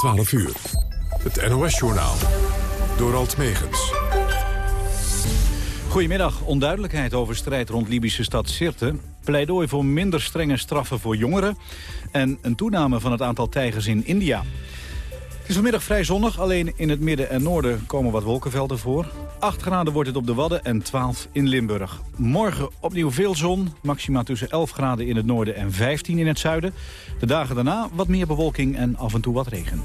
12 uur. Het NOS-journaal. Door Alt Megens. Goedemiddag. Onduidelijkheid over strijd rond Libische stad Sirte. Pleidooi voor minder strenge straffen voor jongeren. En een toename van het aantal tijgers in India. Is vanmiddag vrij zonnig, alleen in het midden en noorden komen wat wolkenvelden voor. 8 graden wordt het op de Wadden en 12 in Limburg. Morgen opnieuw veel zon, maxima tussen 11 graden in het noorden en 15 in het zuiden. De dagen daarna wat meer bewolking en af en toe wat regen.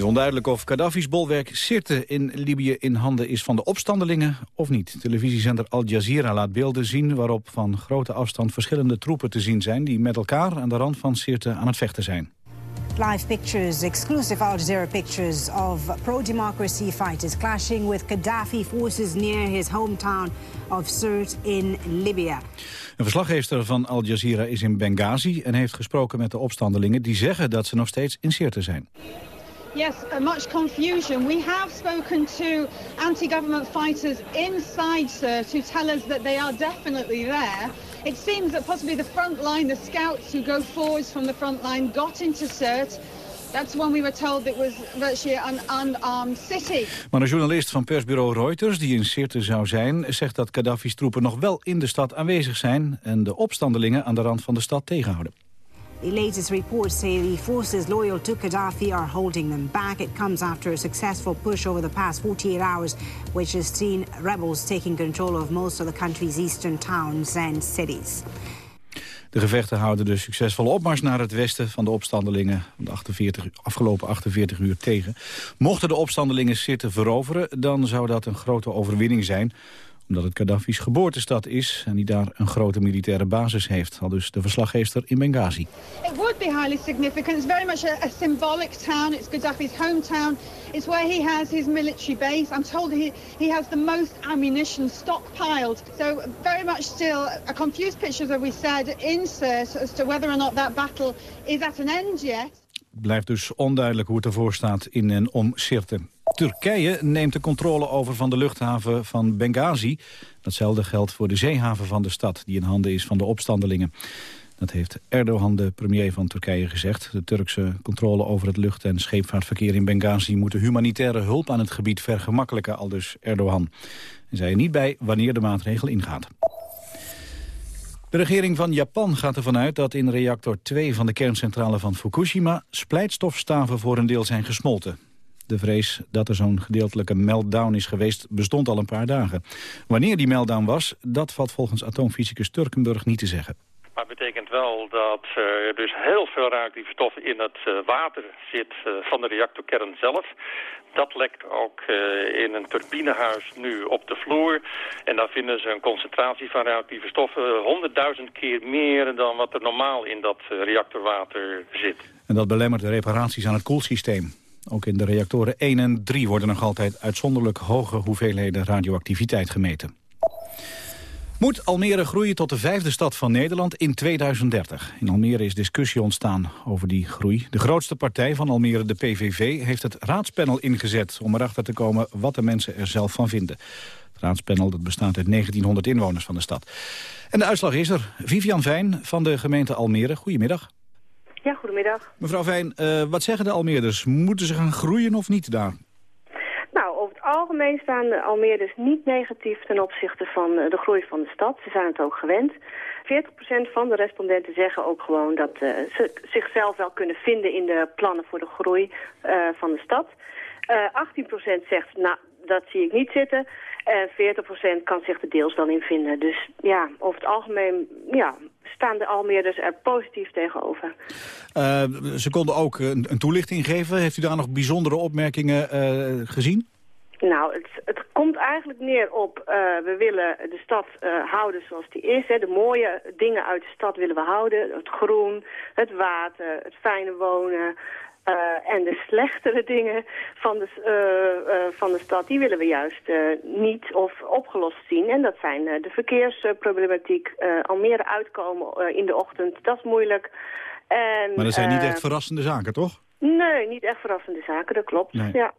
Het is onduidelijk of Gaddafi's bolwerk Sirte in Libië in handen is van de opstandelingen of niet. Televisiezender Al Jazeera laat beelden zien waarop van grote afstand verschillende troepen te zien zijn... die met elkaar aan de rand van Sirte aan het vechten zijn. Live pictures, exclusive Al Jazeera pictures of pro-democracy fighters clashing with Gaddafi forces near his hometown of Sirte in Libya. Een verslaggever van Al Jazeera is in Benghazi en heeft gesproken met de opstandelingen die zeggen dat ze nog steeds in Sirte zijn. Yes, uh, much confusion. We have spoken to anti-government fighters inside Sirte who tell us that they are definitely there. It seems that possibly the front line, the scouts who go forwards from the front line, got into Sirte. That's when we were told it was virtually an unarmed city. Maar een journalist van persbureau Reuters, die in Sirte zou zijn... zegt dat Gaddafi's troepen nog wel in de stad aanwezig zijn... en de opstandelingen aan de rand van de stad tegenhouden. The latest reports say the forces loyal to Gaddafi are holding them back. It comes after a successful push over the past 48 hours, which has seen rebels taking control of most of the country's eastern towns and cities. De gevechten houden de succesvolle opmars naar het westen van de opstandelingen de 48, afgelopen 48 uur tegen. Mochten de opstandelingen zitten veroveren, dan zou dat een grote overwinning zijn omdat het Gaddafi's geboortestad is en die daar een grote militaire basis heeft. Al dus de verslaggever in Benghazi. It would be highly significant. It's very much a, a symbolic town. It's Gaddafi's hometown. It's where he has his military base. I'm told he, he has the most ammunition stockpiled. So very much still a confused picture, as we said, insert as to whether or not that battle is at an end yet. Blijft dus onduidelijk hoe het ervoor staat in en om Sirte. Turkije neemt de controle over van de luchthaven van Benghazi. Datzelfde geldt voor de zeehaven van de stad, die in handen is van de opstandelingen. Dat heeft Erdogan, de premier van Turkije, gezegd. De Turkse controle over het lucht- en scheepvaartverkeer in Benghazi... moet de humanitaire hulp aan het gebied vergemakkelijken, aldus Erdogan. Hij zei er niet bij wanneer de maatregel ingaat. De regering van Japan gaat ervan uit dat in reactor 2 van de kerncentrale van Fukushima... splijtstofstaven voor een deel zijn gesmolten. De vrees dat er zo'n gedeeltelijke meltdown is geweest bestond al een paar dagen. Wanneer die meltdown was, dat valt volgens atoomfysicus Turkenburg niet te zeggen. Maar het betekent wel dat er dus heel veel radioactieve stoffen in het eh, water zit eh, van de reactorkern zelf. Dat lekt ook in een turbinehuis nu op de vloer. En daar vinden ze een concentratie van radioactieve stoffen honderdduizend keer meer dan wat er normaal in dat reactorwater zit. En dat belemmert de reparaties aan het koelsysteem. Ook in de reactoren 1 en 3 worden nog altijd uitzonderlijk hoge hoeveelheden radioactiviteit gemeten. Moet Almere groeien tot de vijfde stad van Nederland in 2030? In Almere is discussie ontstaan over die groei. De grootste partij van Almere, de PVV, heeft het raadspanel ingezet... om erachter te komen wat de mensen er zelf van vinden. Het raadspanel dat bestaat uit 1900 inwoners van de stad. En de uitslag is er. Vivian Vijn van de gemeente Almere. Goedemiddag. Ja, goedemiddag. Mevrouw Vijn, uh, wat zeggen de Almeerders? Moeten ze gaan groeien of niet daar? Nou, over het algemeen staan de Almeerders niet negatief ten opzichte van de groei van de stad. Ze zijn het ook gewend. 40% van de respondenten zeggen ook gewoon dat uh, ze zichzelf wel kunnen vinden in de plannen voor de groei uh, van de stad. 18% zegt, nou, dat zie ik niet zitten. En 40% kan zich er deels wel in vinden. Dus ja, over het algemeen ja, staan de Almeerders er positief tegenover. Uh, ze konden ook een, een, toelichting geven. Heeft u daar nog bijzondere opmerkingen uh, gezien? Nou, het, het, komt eigenlijk neer op, uh, we willen de stad houden zoals die is. Hè. De mooie dingen uit de stad willen we houden. Het groen, het water, het fijne wonen, uh, en de slechtere dingen van de, uh, uh, van de stad, die willen we juist niet of opgelost zien. En dat zijn de verkeersproblematiek, Almere uitkomen in de ochtend, dat is moeilijk. En, maar dat zijn niet echt verrassende zaken, toch? Nee, niet echt verrassende zaken, dat klopt. Nee. Ja.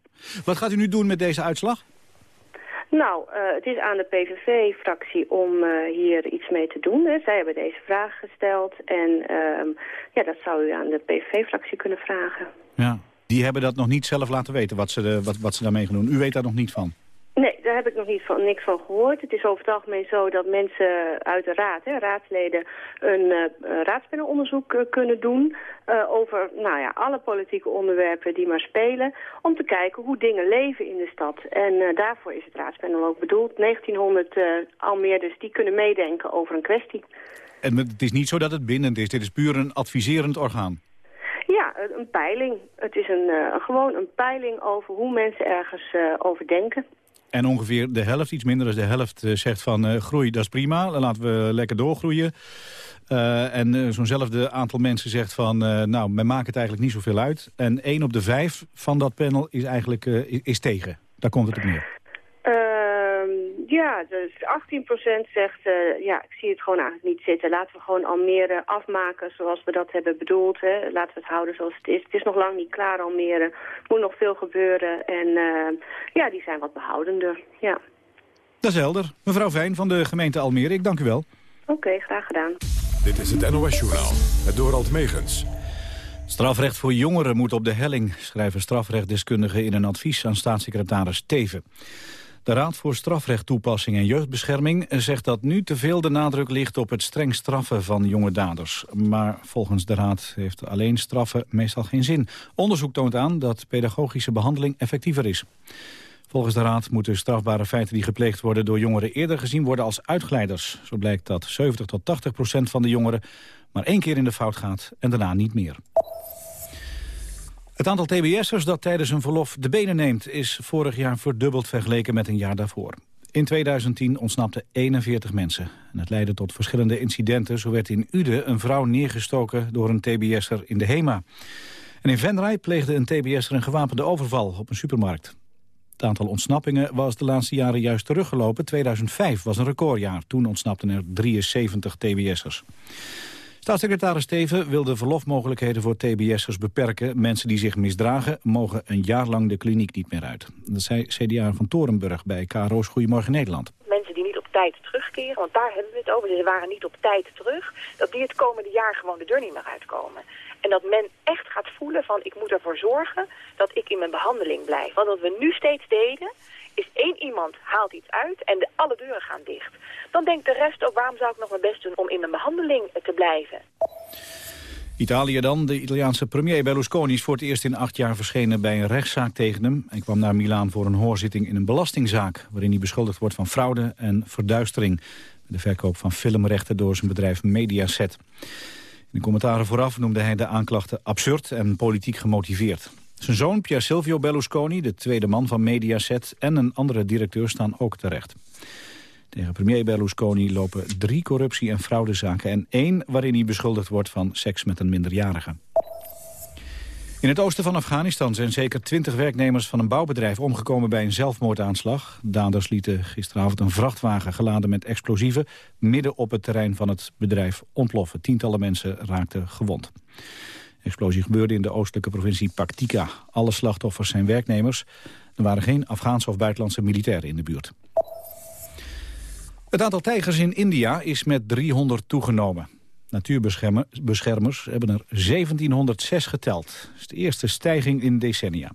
Wat gaat u nu doen met deze uitslag? Nou, uh, het is aan de PVV-fractie om uh, hier iets mee te doen. Hè. Zij hebben deze vraag gesteld en uh, ja, dat zou u aan de PVV-fractie kunnen vragen. Ja, die hebben dat nog niet zelf laten weten, wat ze, de, wat, wat ze daarmee gaan doen. U weet daar nog niet van? Daar heb ik nog niet van, niks van gehoord. Het is over het algemeen zo dat mensen uit de raad, hè, raadsleden, een uh, uh, kunnen doen uh, over nou ja, alle politieke onderwerpen die maar spelen, om te kijken hoe dingen leven in de stad. En daarvoor is het raadspanel ook bedoeld. 1900 Almeerders die kunnen meedenken over een kwestie. En het is niet zo dat het bindend is, dit is puur een adviserend orgaan? Ja, een peiling. Het is een, gewoon een peiling over hoe mensen ergens over denken. En ongeveer de helft, iets minder dan de helft, eh, zegt van uh, groei, dat is prima. Laten we lekker doorgroeien. Uh, en zo'nzelfde aantal mensen zegt van, nou, wij maken het eigenlijk niet zoveel uit. En één op de vijf van dat panel is eigenlijk is tegen. Daar komt het op neer. Ja, dus 18% zegt, uh, ja, ik zie het gewoon eigenlijk niet zitten. Laten we gewoon Almere afmaken zoals we dat hebben bedoeld. Hè. Laten we het houden zoals het is. Het is nog lang niet klaar, Almere. Er moet nog veel gebeuren. En uh, ja, die zijn wat behoudender, ja. Dat is helder. Mevrouw Vijn van de gemeente Almere, ik dank u wel. Oké, okay, graag gedaan. Dit is het NOS Journaal, het Dorald Megens. Strafrecht voor jongeren moet op de helling, schrijven strafrechtdeskundigen in een advies aan staatssecretaris Teven. De Raad voor Strafrechttoepassing en Jeugdbescherming zegt dat nu te veel de nadruk ligt op het streng straffen van jonge daders. Maar volgens de Raad heeft alleen straffen meestal geen zin. Onderzoek toont aan dat pedagogische behandeling effectiever is. Volgens de Raad moeten strafbare feiten die gepleegd worden door jongeren eerder gezien worden als uitglijders. Zo blijkt dat 70 tot 80 procent van de jongeren maar één keer in de fout gaat en daarna niet meer. Het aantal tbs'ers dat tijdens een verlof de benen neemt... is vorig jaar verdubbeld vergeleken met een jaar daarvoor. In 2010 ontsnapten 41 mensen. En het leidde tot verschillende incidenten. Zo werd in Ude een vrouw neergestoken door een tbs'er in de HEMA. En in Venray pleegde een tbs'er een gewapende overval op een supermarkt. Het aantal ontsnappingen was de laatste jaren juist teruggelopen. 2005 was een recordjaar. Toen ontsnapten er 73 tbs'ers. Staatssecretaris Steven wil de verlofmogelijkheden voor tbs'ers beperken. Mensen die zich misdragen mogen een jaar lang de kliniek niet meer uit. Dat zei CDA van Torenburg bij KRO's Goedemorgen Nederland. Mensen die niet op tijd terugkeren, want daar hebben we het over. Ze waren niet op tijd terug. Dat die het komende jaar gewoon de deur niet meer uitkomen. En dat men echt gaat voelen van ik moet ervoor zorgen dat ik in mijn behandeling blijf. Want wat we nu steeds deden is één iemand haalt iets uit en de, alle deuren gaan dicht. Dan denkt de rest ook, waarom zou ik nog mijn best doen om in mijn behandeling te blijven? Italië dan. De Italiaanse premier Berlusconi is voor het eerst in acht jaar verschenen bij een rechtszaak tegen hem. Hij kwam naar Milaan voor een hoorzitting in een belastingzaak... waarin hij beschuldigd wordt van fraude en verduistering. De verkoop van filmrechten door zijn bedrijf Mediaset. In de commentaren vooraf noemde hij de aanklachten absurd en politiek gemotiveerd. Zijn zoon Pier Silvio Berlusconi, de tweede man van Mediaset... en een andere directeur staan ook terecht. Tegen premier Berlusconi lopen drie corruptie- en fraudezaken... en één waarin hij beschuldigd wordt van seks met een minderjarige. In het oosten van Afghanistan zijn zeker twintig werknemers van een bouwbedrijf omgekomen bij een zelfmoordaanslag. Daders lieten gisteravond een vrachtwagen geladen met explosieven midden op het terrein van het bedrijf ontploffen. Tientallen mensen raakten gewond. De explosie gebeurde in de oostelijke provincie Paktika. Alle slachtoffers zijn werknemers. Er waren geen Afghaanse of buitenlandse militairen in de buurt. Het aantal tijgers in India is met 300 toegenomen. Natuurbeschermers hebben er 1706 geteld. Dat is de eerste stijging in decennia.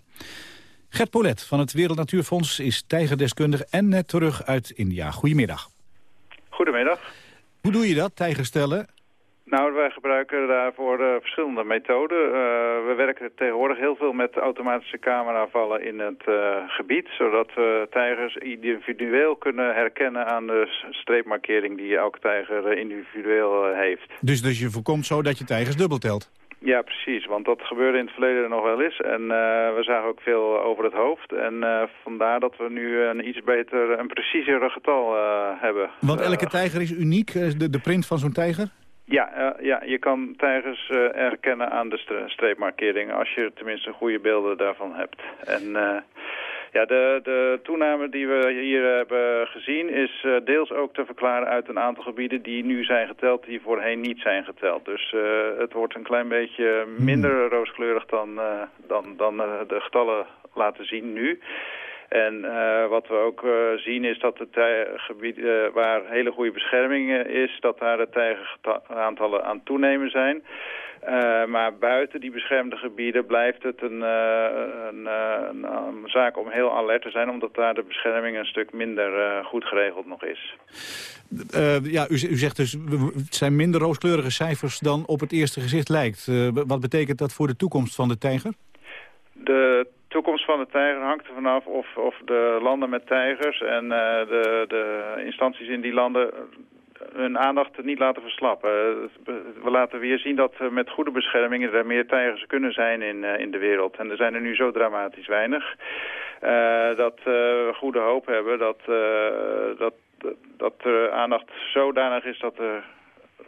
Gert Polet van het Wereld Natuurfonds is tijgerdeskundige en net terug uit India. Goedemiddag. Goedemiddag. Hoe doe je dat, tijgers tellen? Nou, wij gebruiken daarvoor uh, verschillende methoden. Uh, we werken tegenwoordig heel veel met automatische cameravallen in het uh, gebied... zodat we tijgers individueel kunnen herkennen aan de streepmarkering... die elke tijger individueel heeft. Dus, dus je voorkomt zo dat je tijgers dubbel telt? Ja, precies. Want dat gebeurde in het verleden nog wel eens. En we zagen ook veel over het hoofd. En vandaar dat we nu een iets beter, een preciezer getal hebben. Want elke tijger is uniek, de, de print van zo'n tijger? Ja, uh, ja, je kan tijgers uh, herkennen aan de streepmarkeringen als je tenminste goede beelden daarvan hebt. En uh, ja, de, de toename die we hier hebben gezien is deels ook te verklaren uit een aantal gebieden die nu zijn geteld, die voorheen niet zijn geteld. Dus het wordt een klein beetje minder rooskleurig dan, dan, dan de getallen laten zien nu. En wat we ook zien is dat de gebieden waar hele goede bescherming is, dat daar de tijgeraantallen aan toenemen zijn. Maar buiten die beschermde gebieden blijft het een, een, een, een, zaak om heel alert te zijn... omdat daar de bescherming een stuk minder goed geregeld nog is. ja, u, u, zegt dus, het zijn minder rooskleurige cijfers dan op het eerste gezicht lijkt. wat betekent dat voor de toekomst van de tijger? De toekomst van de tijger hangt er vanaf of, of de landen met tijgers... en de, de instanties in die landen hun aandacht niet laten verslappen. We laten weer zien dat met goede bescherming er meer tijgers kunnen zijn in, eh, in de wereld. En er zijn er nu zo dramatisch weinig. Dat we goede hoop hebben dat, dat, dat de aandacht zodanig is dat de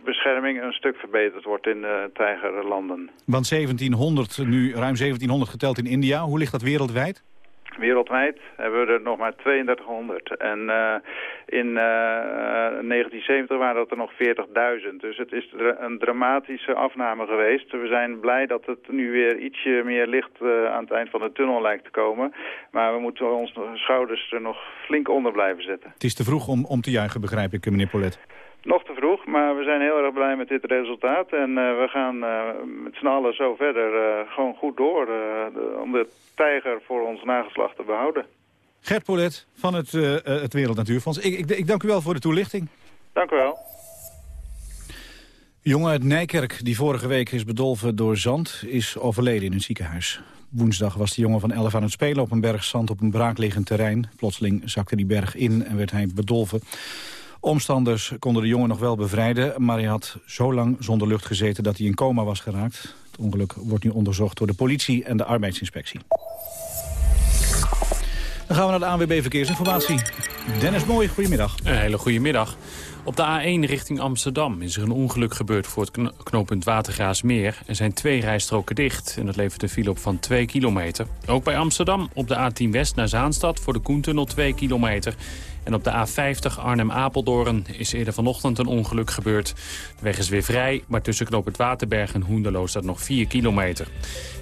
bescherming een stuk verbeterd wordt in de tijgerlanden. Want 1700, nu ruim 1700 geteld in India, hoe ligt dat wereldwijd? Wereldwijd hebben we er nog maar 3200. En uh, in uh, eh, 1970 waren dat er nog 40.000. Dus het is een dramatische afname geweest. We zijn blij dat het nu weer ietsje meer licht uh, aan het eind van de tunnel lijkt te komen. Maar we moeten onze schouders er nog flink onder blijven zetten. Het is te vroeg om, om te juichen, begrijp ik, meneer Polet. Nog te vroeg, maar we zijn heel erg blij met dit resultaat. En uh, we gaan uh, met z'n allen zo verder uh, gewoon goed door de, om de tijger voor ons nageslacht te behouden. Gert Polet van het, het Wereld Natuurfonds. Ik, ik, ik, dank u wel voor de toelichting. Dank u wel. Jongen uit Nijkerk, die vorige week is bedolven door zand, is overleden in een ziekenhuis. Woensdag was de jongen van 11 aan het spelen op een berg zand op een braakliggend terrein. Plotseling zakte die berg in en werd hij bedolven. Omstanders konden de jongen nog wel bevrijden... maar hij had zo lang zonder lucht gezeten dat hij in coma was geraakt. Het ongeluk wordt nu onderzocht door de politie en de arbeidsinspectie. Dan gaan we naar de ANWB Verkeersinformatie. Dennis Mooi, goedemiddag. Een hele goede middag. Op de A1 richting Amsterdam is er een ongeluk gebeurd voor het knooppunt Watergraasmeer. Er zijn twee rijstroken dicht en dat levert een file op van 2 kilometer. Ook bij Amsterdam op de A10 West naar Zaanstad voor de Koentunnel 2 kilometer. En op de A50 Arnhem-Apeldoorn is eerder vanochtend een ongeluk gebeurd. De weg is weer vrij, maar tussen knooppunt Waterberg en Hoenderloo staat nog 4 kilometer.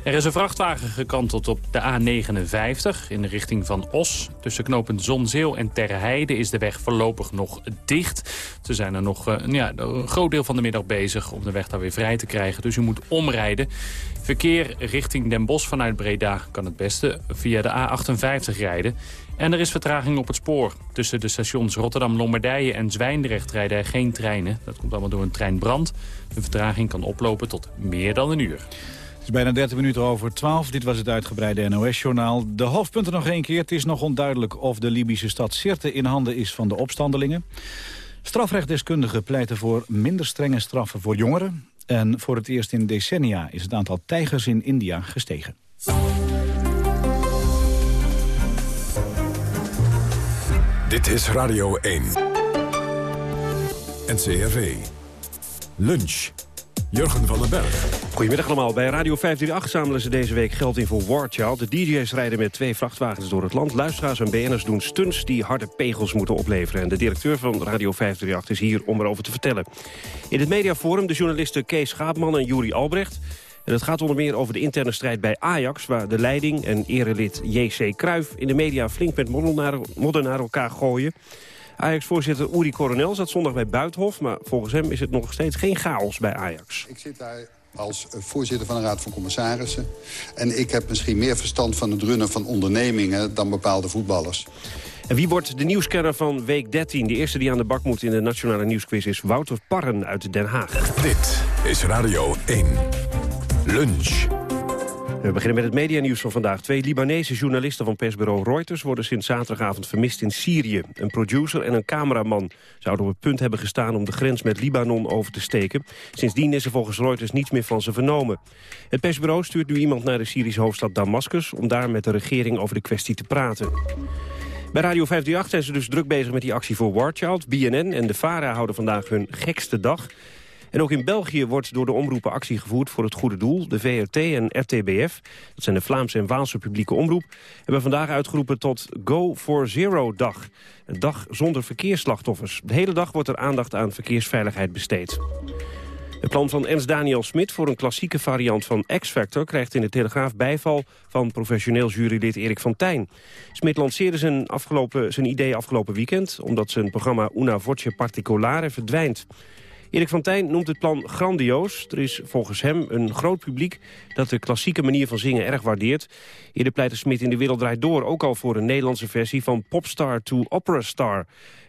Er is een vrachtwagen gekanteld op de A59 in de richting van Os. Tussen knooppunt Zonzeel en Terheide is de weg voorlopig nog dicht. Ze zijn er nog uh, ja, een groot deel van de middag bezig om de weg daar weer vrij te krijgen. Dus u moet omrijden. Verkeer richting Den Bosch vanuit Breda kan het beste via de A58 rijden. En er is vertraging op het spoor. Tussen de stations Rotterdam-Lombardije en Zwijndrecht rijden er geen treinen. Dat komt allemaal door een treinbrand. De vertraging kan oplopen tot meer dan een uur. Het is bijna 30 minuten over 12. Dit was het uitgebreide NOS-journaal. De hoofdpunten nog één keer. Het is nog onduidelijk of de Libische stad Sirte in handen is van de opstandelingen. Strafrechtdeskundigen pleiten voor minder strenge straffen voor jongeren. En voor het eerst in decennia is het aantal tijgers in India gestegen. Dit is Radio 1. NCRV. Lunch. Jurgen van den Berg. Goedemiddag allemaal. Bij Radio 538 zamelen ze deze week geld in voor War Child. De DJ's rijden met twee vrachtwagens door het land. Luisteraars en BN'ers doen stunts die harde pegels moeten opleveren. En de directeur van Radio 538 is hier om erover te vertellen. In het mediaforum de journalisten Kees Schaapman en Juri Albrecht... En het gaat onder meer over de interne strijd bij Ajax... waar de leiding en erelid J.C. Kruif in de media flink met modder naar, elkaar gooien. Ajax-voorzitter Uri Coronel zat zondag bij Buitenhof... maar volgens hem is het nog steeds geen chaos bij Ajax. Ik zit daar als voorzitter van de Raad van Commissarissen. En ik heb misschien meer verstand van het runnen van ondernemingen... dan bepaalde voetballers. En wie wordt de nieuwskenner van week 13? De eerste die aan de bak moet in de Nationale Nieuwsquiz is Wouter Parren uit Den Haag. Dit is Radio 1. Lunch. We beginnen met het medianieuws van vandaag. Twee Libanese journalisten van persbureau Reuters... worden sinds zaterdagavond vermist in Syrië. Een producer en een cameraman zouden op het punt hebben gestaan... om de grens met Libanon over te steken. Sindsdien is er volgens Reuters niets meer van ze vernomen. Het persbureau stuurt nu iemand naar de Syrische hoofdstad Damascus... om daar met de regering over de kwestie te praten. Bij Radio 538 zijn ze dus druk bezig met die actie voor War Child. BNN en de VARA houden vandaag hun gekste dag... En ook in België wordt door de omroepen actie gevoerd voor het goede doel. De VRT en RTBF, dat zijn de Vlaamse en Waalse publieke omroep... hebben vandaag uitgeroepen tot Go for Zero dag. Een dag zonder verkeersslachtoffers. De hele dag wordt er aandacht aan verkeersveiligheid besteed. Het plan van Ernst Daniel Smit voor een klassieke variant van X-Factor... krijgt in de Telegraaf bijval van professioneel jurylid Erik van Tijn. Smit lanceerde zijn, afgelopen, zijn idee afgelopen weekend... omdat zijn programma Una Voce Particolare verdwijnt. Erik van Tijn noemt het plan grandioos. Er is volgens hem een groot publiek dat de klassieke manier van zingen erg waardeert. Eerder pleitte Smit in de wereld draait door ook al voor een Nederlandse versie van popstar to opera star.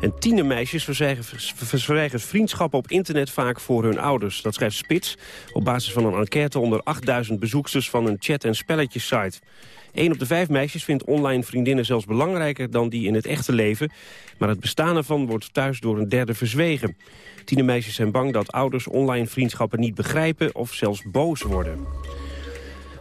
En tienermeisjes verzwijgen vriendschappen op internet vaak voor hun ouders. Dat schrijft Spits op basis van een enquête onder 8000 bezoeksters van een chat- en spelletjessite. Een op de vijf meisjes vindt online vriendinnen zelfs belangrijker dan die in het echte leven. Maar het bestaan ervan wordt thuis door een derde verzwegen. Tienermeisjes zijn bang dat ouders online vriendschappen niet begrijpen of zelfs boos worden.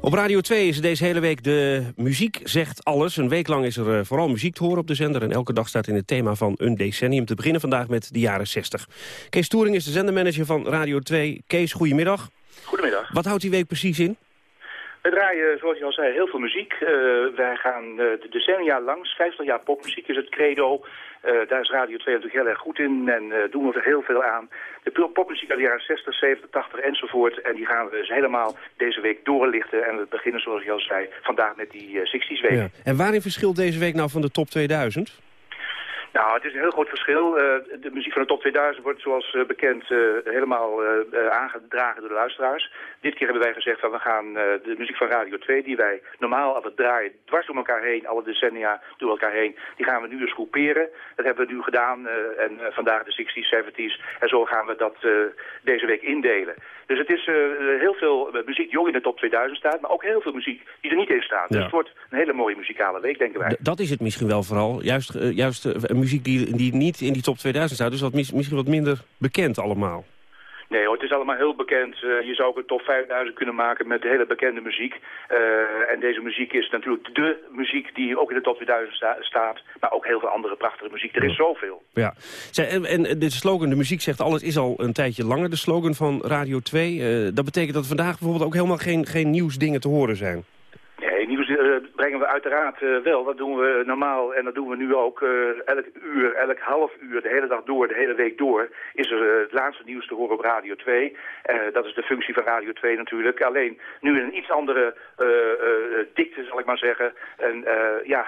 Op Radio 2 is deze hele week de Muziek zegt alles. Een week lang is er eh, vooral muziek te horen op de zender... en elke dag staat in het thema van een decennium. Te beginnen vandaag met de jaren 60. Kees Toering is de zendermanager van Radio 2. Kees, goedemiddag. Goedemiddag. Wat houdt die week precies in? We draaien, zoals je al zei, heel veel muziek. Uh, wij gaan uh, de decennia langs. 50 jaar popmuziek is het credo. Uh, daar is Radio 2 natuurlijk heel erg goed in en doen we er heel veel aan. De popmuziek uit de jaren 60, 70, 80 enzovoort. En die gaan we dus helemaal deze week doorlichten. En we beginnen, zoals je al zei, vandaag met die 60s week. Ja. En waarin verschilt deze week nou van de top 2000? Nou, het is een heel groot verschil. Uh, de muziek van de top 2000 wordt zoals uh, bekend uh, helemaal aangedragen door de luisteraars. Dit keer hebben wij gezegd van we gaan de muziek van Radio 2, die wij normaal altijd draaien, dwars door elkaar heen, alle decennia door elkaar heen, die gaan we nu eens groeperen. Dat hebben we nu gedaan en vandaag de 60s, 70s en zo gaan we dat deze week indelen. Dus het is heel veel muziek die ook in de top 2000 staat, maar ook heel veel muziek die er niet in staat. Ja. Dus het wordt een hele mooie muzikale week, denken wij. D dat is het misschien wel vooral. Juist, juist muziek die, die niet in die top 2000 staat. Dus wat, misschien wat minder bekend allemaal. Nee hoor, het is allemaal heel bekend. Uh, je zou ook een top 5000 kunnen maken met hele bekende muziek. Uh, en deze muziek is natuurlijk de muziek die ook in de top 2000 sta staat. Maar ook heel veel andere prachtige muziek. Er is zoveel. Ja. En, en de slogan, de muziek zegt alles, is al een tijdje langer de slogan van Radio 2. Uh, dat betekent dat vandaag bijvoorbeeld ook helemaal geen, geen nieuwsdingen te horen zijn. Brengen we uiteraard uh, wel. Dat doen we normaal en dat doen we nu ook uh, elk uur, elk half uur, de hele dag door, de hele week door. Is er het laatste nieuws te horen op Radio 2. dat is de functie van Radio 2 natuurlijk. Alleen nu in een iets andere dikte, zal ik maar zeggen. En ja,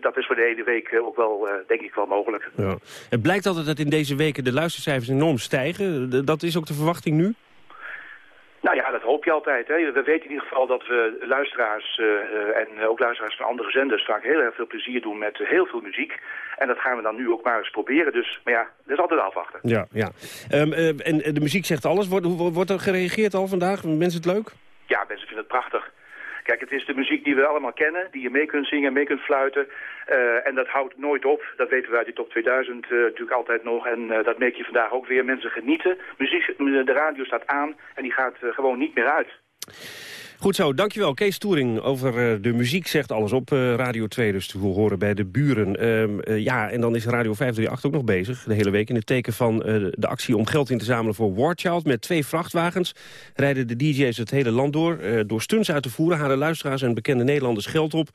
dat is voor de hele week ook wel, denk ik, wel mogelijk. Ja. Het blijkt altijd dat in deze weken de luistercijfers enorm stijgen. Dat is ook de verwachting nu? Nou ja, dat hoop je altijd. Hè. We weten in ieder geval dat we luisteraars uh, en ook luisteraars van andere zenders vaak heel erg veel plezier doen met heel veel muziek. En dat gaan we dan nu ook maar eens proberen. Dus, maar ja, dat is altijd afwachten. Ja, ja. Um, uh, en de muziek zegt alles. Wordt, wordt er gereageerd al vandaag? Mensen het leuk? Ja, mensen vinden het prachtig. Kijk, het is de muziek die we allemaal kennen, die je mee kunt zingen, mee kunt fluiten. Uh, en dat houdt nooit op. Dat weten we uit die top 2000 uh, natuurlijk altijd nog. En uh, dat merk je vandaag ook weer. Mensen genieten. Muziek, de radio staat aan en die gaat gewoon niet meer uit. Goed zo, dankjewel. Kees Toering over uh, de muziek zegt alles op uh, Radio 2, dus te horen bij de buren. Um, uh, ja, en dan is Radio 538 ook nog bezig, de hele week... in het teken van de actie om geld in te zamelen voor War Child. Met twee vrachtwagens rijden de DJ's het hele land door. door stunts uit te voeren halen luisteraars en bekende Nederlanders geld op.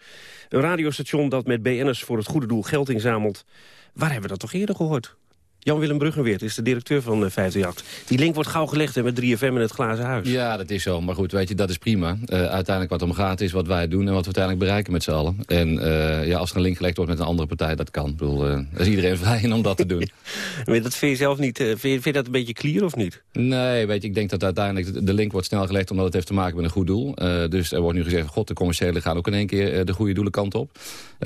Een radiostation dat met BN'ers voor het goede doel geld inzamelt. Waar hebben we dat toch eerder gehoord? Jan-Willem Bruggenweert is de directeur van uh, 538. Die link wordt gauw gelegd hè, met 3FM en het glazen huis. Ja, dat is zo. Maar goed, weet je, dat is prima. Uh, uiteindelijk wat om gaat is wat wij doen en wat we uiteindelijk bereiken met z'n allen. En uh, ja, als er een link gelegd wordt met een andere partij, dat kan. Ik bedoel, uh, is iedereen vrij om dat te doen. maar dat vind je zelf niet, vind je, vind, je, dat een beetje clear of niet? Nee, weet je, ik denk dat uiteindelijk de link wordt snel gelegd omdat het heeft te maken met een goed doel. dus er wordt nu gezegd, god, de commerciële gaan ook in één keer de goede doelenkant op.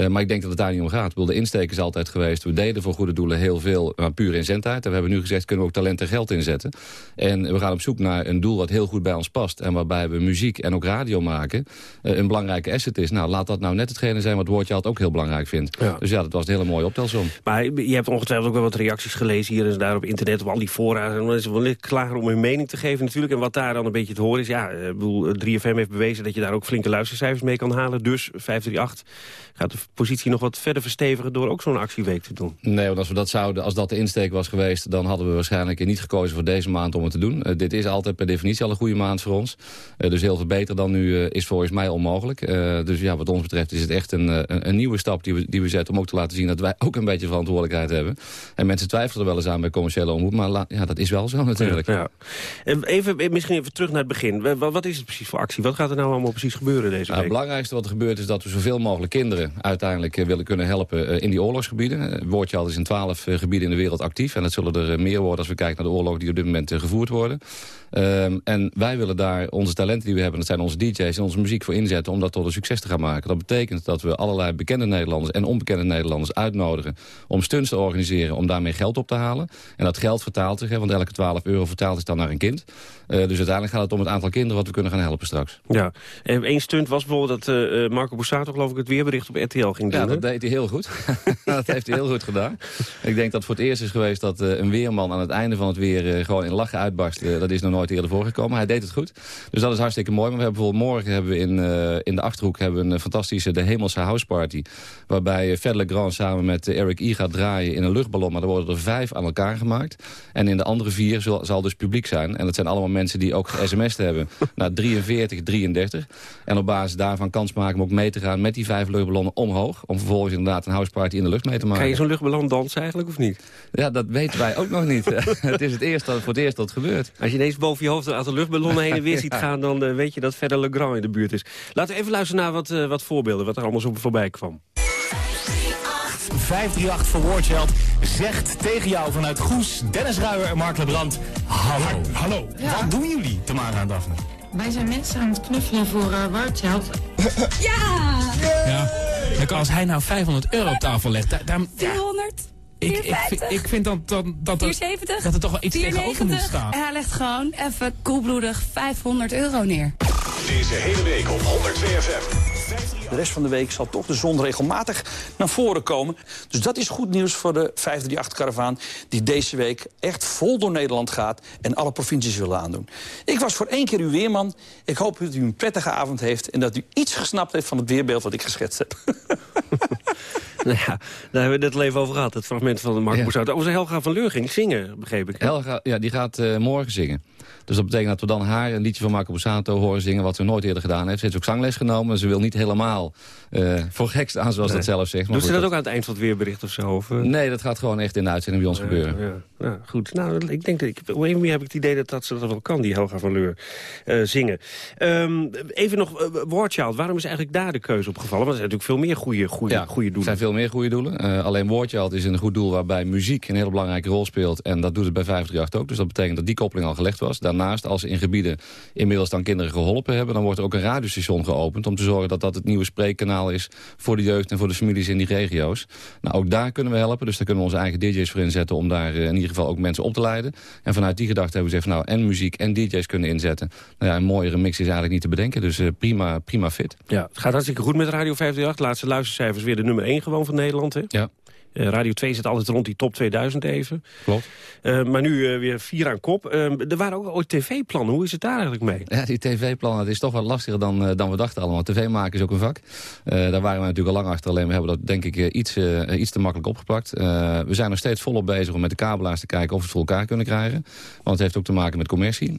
maar ik denk dat het daar niet om gaat. Ik bedoel, de insteek is altijd geweest, we deden voor goede doelen heel veel, maar puur uren in zendtijd. En we hebben nu gezegd, kunnen we ook talent en geld inzetten. En we gaan op zoek naar een doel wat heel goed bij ons past. En waarbij we muziek en ook radio maken een belangrijke asset is. Nou, laat dat nou net hetgene zijn wat Woordje had ook heel belangrijk vindt. Dus ja, dat was een hele mooie optelsom. Maar je hebt ongetwijfeld ook wel wat reacties gelezen hier en daar op internet, op al die fora. En dan is het wel klaar om hun mening te geven natuurlijk. En wat daar dan een beetje te horen is, ja, ik bedoel, 3FM heeft bewezen dat je daar ook flinke luistercijfers mee kan halen. Dus 538 gaat de positie nog wat verder verstevigen door ook zo'n actieweek te doen. Nee, want als we dat zouden, als dat de insteek was geweest, dan hadden we waarschijnlijk niet gekozen voor deze maand om het te doen. Uh, dit is altijd per definitie al een goede maand voor ons. Uh, dus heel veel beter dan nu uh, is volgens mij onmogelijk. dus ja, wat ons betreft is het echt een, een, een, nieuwe stap die we, die we zetten om ook te laten zien dat wij ook een beetje verantwoordelijkheid hebben. En mensen twijfelen er wel eens aan bij commerciële omroep, maar ja, dat is wel zo natuurlijk. Ja, ja. Even, misschien even terug naar het begin. Wat, wat, is het precies voor actie? Wat gaat er nou allemaal precies gebeuren deze week? het belangrijkste wat er gebeurt is dat we zoveel mogelijk kinderen uiteindelijk eh, willen kunnen helpen eh, in die oorlogsgebieden. Woordje al is in twaalf eh, gebieden in de wereld actief. En dat zullen er meer worden als we kijken naar de oorlogen die op dit moment gevoerd worden. Um, en wij willen daar onze talenten die we hebben, dat zijn onze DJ's en onze muziek voor inzetten om dat tot een succes te gaan maken. Dat betekent dat we allerlei bekende Nederlanders en onbekende Nederlanders uitnodigen om stunts te organiseren om daarmee geld op te halen. En dat geld vertaalt zich, hè, want elke 12 euro vertaalt zich dan naar een kind. Uh, dus uiteindelijk gaat het om het aantal kinderen wat we kunnen gaan helpen straks. Ja, en één stunt was bijvoorbeeld dat uh, Marco Bussato geloof ik het weerbericht op RTL ging doen. Ja, dat deed hij heel goed. dat heeft hij heel goed gedaan. Ik denk dat voor het eerst is geweest dat uh, een weerman aan het einde van het weer gewoon in lachen uitbarst. dat is nog nooit eerder voorgekomen. Hij deed het goed. Dus dat is hartstikke mooi. Maar we hebben bijvoorbeeld morgen hebben we in, in de Achterhoek hebben we een fantastische De Hemelse House Party. Waarbij Fedle Grand samen met Eric I gaat draaien in een luchtballon. Maar er worden er vijf aan elkaar gemaakt. En in de andere vier zal, zal dus publiek zijn. En dat zijn allemaal mensen die ook sms'd hebben naar 43, 33. En op basis daarvan kans maken om ook mee te gaan met die vijf luchtballonnen omhoog. Om vervolgens inderdaad een houseparty in de lucht mee te maken. Kan je zo'n luchtballon dansen eigenlijk of niet? Ja, dat weten wij ook nog niet. het is het eerst dat, voor het eerst dat het gebeurt. Als je ineens boven je hoofd een aantal luchtballonnen heen en weer ziet gaan... dan uh, weet je dat verder Le Grand in de buurt is. Laten we even luisteren naar wat, uh, wat voorbeelden, wat er allemaal zo voorbij kwam. 538 voor Woordgeld zegt tegen jou vanuit Goes, Dennis Ruijer en Mark Lebrand... Hallo. Hallo. Ja. Wat doen jullie, Tamara en Daphne? Wij zijn mensen aan het knuffelen voor uh, ja! Ja. Kijk, als hij nou 500 euro op tafel legt... Daar, daar, 400. Ik, ik, vind, ik vind dat, dat, dat, er, dat er toch wel iets 490. tegenover moet staan. En hij legt gewoon even koelbloedig 500 euro neer. Deze hele week op 102 FM. De rest van de week zal toch de zon regelmatig naar voren komen. Dus dat is goed nieuws voor de 538-karavaan... die deze week echt vol door Nederland gaat... en alle provincies wil aandoen. Ik was voor één keer uw weerman. Ik hoop dat u een prettige avond heeft... en dat u iets gesnapt heeft van het weerbeeld wat ik geschetst heb. nou ja, daar hebben we het net al even over gehad. Het fragment van de Mark ja. Over Helga van Leur ging zingen, begreep ik. Helga, ja, die gaat uh, morgen zingen. Dus dat betekent dat we dan haar een liedje van Marco Borsato horen zingen... wat ze nooit eerder gedaan heeft. Ze heeft ook zangles genomen. Ze wil niet helemaal uh, voor gek staan, zoals nee. dat zelf zegt. Maar Doet ze dat ook aan het eind van het weerbericht of zo? Of, uh... Nee, dat gaat gewoon echt in de uitzending bij ons gebeuren. Ja, ja, goed. Nou, ik denk dat ik, op een manier heb ik het idee dat, dat ze dat wel kan, die Helga van Leur, uh, zingen. Um, even nog, uh, Wordchild, waarom is eigenlijk daar de keuze op gevallen? Want er zijn natuurlijk veel meer goede, goede, ja, goede doelen. Er zijn veel meer goede doelen. Uh, alleen Wordchild is een goed doel waarbij muziek een hele belangrijke rol speelt. En dat doet het bij 538 ook. Dus dat betekent dat die koppeling al gelegd was. Daarnaast, als in gebieden inmiddels dan kinderen geholpen hebben... dan wordt er ook een radiostation geopend om te zorgen dat dat het nieuwe spreekkanaal is... voor de jeugd en voor de families in die regio's. Nou, ook daar kunnen we helpen. Dus daar kunnen we onze eigen DJ's voor inzetten... om daar in ieder geval ook mensen op te leiden. En vanuit die gedachte hebben we gezegd... nou, en muziek en DJ's kunnen inzetten. Nou ja, een mooiere mix is eigenlijk niet te bedenken. Dus uh, prima, prima fit. Ja, het gaat hartstikke goed met Radio 538. Laatste luistercijfers weer de nummer 1 gewoon van Nederland, hè? Ja. Uh, Radio 2 zit altijd rond die top 2000 even. Klopt. Uh, maar nu uh, weer vier aan kop. er waren ook ooit tv-plannen. Hoe is het daar eigenlijk mee? Ja, die tv-plannen, dat is toch wat lastiger dan, dan we dachten allemaal. TV maken is ook een vak. daar waren we natuurlijk al lang achter. Alleen we hebben dat denk ik iets, iets te makkelijk opgepakt. we zijn nog steeds volop bezig om met de kabelaars te kijken of we het voor elkaar kunnen krijgen. Want het heeft ook te maken met commercie.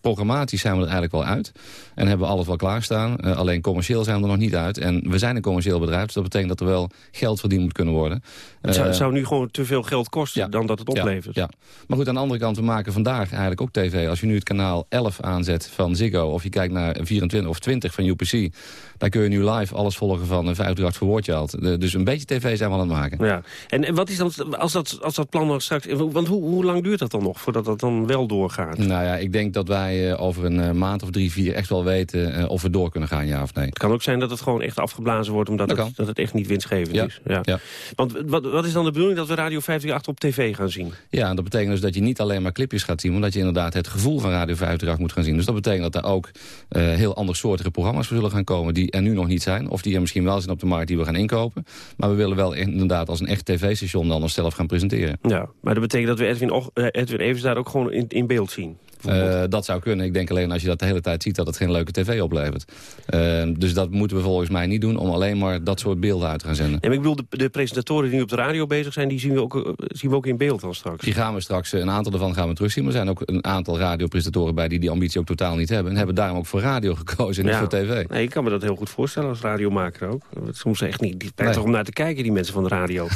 programmatisch zijn we er eigenlijk wel uit. En hebben we alles wel klaarstaan. alleen commercieel zijn we er nog niet uit. En we zijn een commercieel bedrijf. Dus dat betekent dat er wel geld verdiend moet kunnen worden. Het zou, zou, nu gewoon te veel geld kosten ja, dan dat het oplevert. Ja, ja, Maar goed, aan de andere kant, we maken vandaag eigenlijk ook tv. Als je nu het kanaal 11 aanzet van Ziggo... of je kijkt naar 24 of 20 van UPC... dan kun je nu live alles volgen van 538 voor Woordchild. Dus een beetje tv zijn we aan het maken. Ja. En, en wat is dan, als dat, als dat plan nog straks... Want hoe, hoe lang duurt dat dan nog voordat dat dan wel doorgaat? Nou ja, ik denk dat wij uh, over een uh, maand of drie, vier echt wel weten... Of we door kunnen gaan, ja of nee. Het kan ook zijn dat het gewoon echt afgeblazen wordt... omdat het, dat het echt niet winstgevend ja. is. Ja. ja. Want wat, wat is dan de bedoeling dat we Radio 538 op tv gaan zien? Ja, dat betekent dus dat je niet alleen maar clipjes gaat zien... maar dat je inderdaad het gevoel van Radio 538 moet gaan zien. Dus dat betekent dat er ook uh, heel andersoortige programma's voor zullen gaan komen... die er nu nog niet zijn, of die er misschien wel zijn op de markt die we gaan inkopen. Maar we willen wel inderdaad als een echt tv-station dan onszelf gaan presenteren. Ja, maar dat betekent dat we Edwin, Och, uh, Edwin Evers daar ook gewoon in, in beeld zien? Uh, dat zou kunnen. Ik denk alleen als je dat de hele tijd ziet dat het geen leuke tv oplevert. Uh, dus dat moeten we volgens mij niet doen om alleen maar dat soort beelden uit te gaan zenden. En ik bedoel, de, de, presentatoren die nu op de radio bezig zijn, die zien we ook, uh, zien we ook in beeld dan straks? Die gaan we straks, een aantal daarvan gaan we terugzien. Maar er zijn ook een aantal radiopresentatoren bij die die ambitie ook totaal niet hebben. En hebben daarom ook voor radio gekozen en ja. niet voor tv. Nee, ik kan me dat heel goed voorstellen als radiomaker ook. Soms echt niet die nee. om naar te kijken, die mensen van de radio.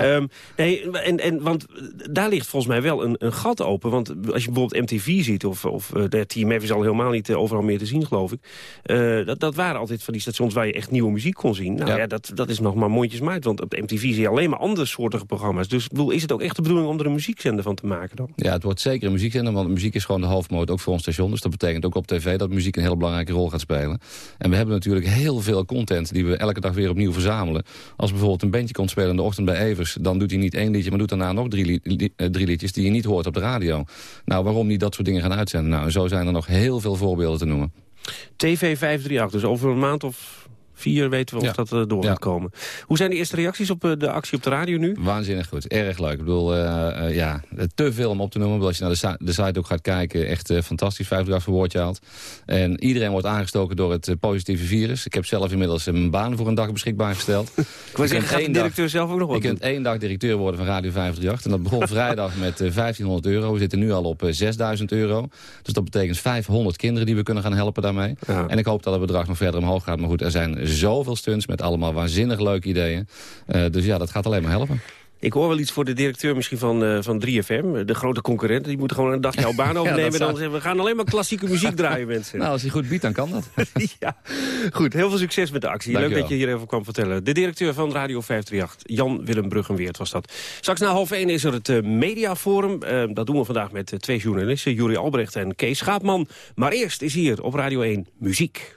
um, nee, en, en, want daar ligt volgens mij wel een, een gat open. Want als je bijvoorbeeld MTV ziet of, of uh, de TMF is al helemaal niet uh, overal meer te zien, geloof ik. Uh, dat, dat waren altijd van die stations waar je echt nieuwe muziek kon zien. Nou ja, ja dat, dat is nog maar mondjesmaat, want op de MTV zie je alleen maar andere soortige programma's. Dus bedoel, is het ook echt de bedoeling om er een muziekzender van te maken dan? Ja, het wordt zeker een muziekzender, want muziek is gewoon de hoofdmoot, ook voor ons station. Dus dat betekent ook op tv dat muziek een hele belangrijke rol gaat spelen. En we hebben natuurlijk heel veel content die we elke dag weer opnieuw verzamelen. Als bijvoorbeeld een bandje komt spelen in de ochtend bij Evers, dan doet hij niet één liedje, maar doet daarna nog drie, li li drie liedjes die je niet hoort op de radio. Nou, waarom niet dat dingen gaan uitzenden? Nou, zo zijn er nog heel veel voorbeelden te noemen. TV 538, dus over een maand of vier weten we of ja. dat uh, door gaat komen. Hoe zijn de eerste reacties op uh, de actie op de radio nu? Waanzinnig goed, erg leuk. Ik bedoel, uh, ja, te veel om op te noemen. Bedoel, als je naar de, si de, site ook gaat kijken, echt fantastisch, 538 voor woordje haalt. En iedereen wordt aangestoken door het positieve virus. Ik heb zelf inmiddels mijn baan voor een dag beschikbaar gesteld. Ik was zeggen, gaat de directeur dag, zelf ook nog wat Je kunt één dag directeur worden van Radio 538. En dat begon vrijdag met 1500 euro. We zitten nu al op 6000 euro. Dus dat betekent 500 kinderen die we kunnen gaan helpen daarmee. Ja. En ik hoop dat het bedrag nog verder omhoog gaat. Maar goed, er zijn zoveel stunts met allemaal waanzinnig leuke ideeën. Uh, dus ja, dat gaat alleen maar helpen. Ik hoor wel iets voor de directeur misschien van, uh, van 3FM. De grote concurrent. Die moet gewoon een dag jouw baan overnemen. ja, en dan zeggen we gaan alleen maar klassieke muziek draaien, mensen. Nou, als hij goed biedt, dan kan dat. ja, goed. Heel veel succes met de actie. Dank Leuk dat je hier even kwam vertellen. De directeur van Radio 538, Jan-Willem Bruggenweert was dat. Straks na half 1 is er het uh, Mediaforum. Uh, dat doen we vandaag met twee journalisten, Juri Albrecht en Kees Schaapman. Maar eerst is hier op Radio 1 muziek.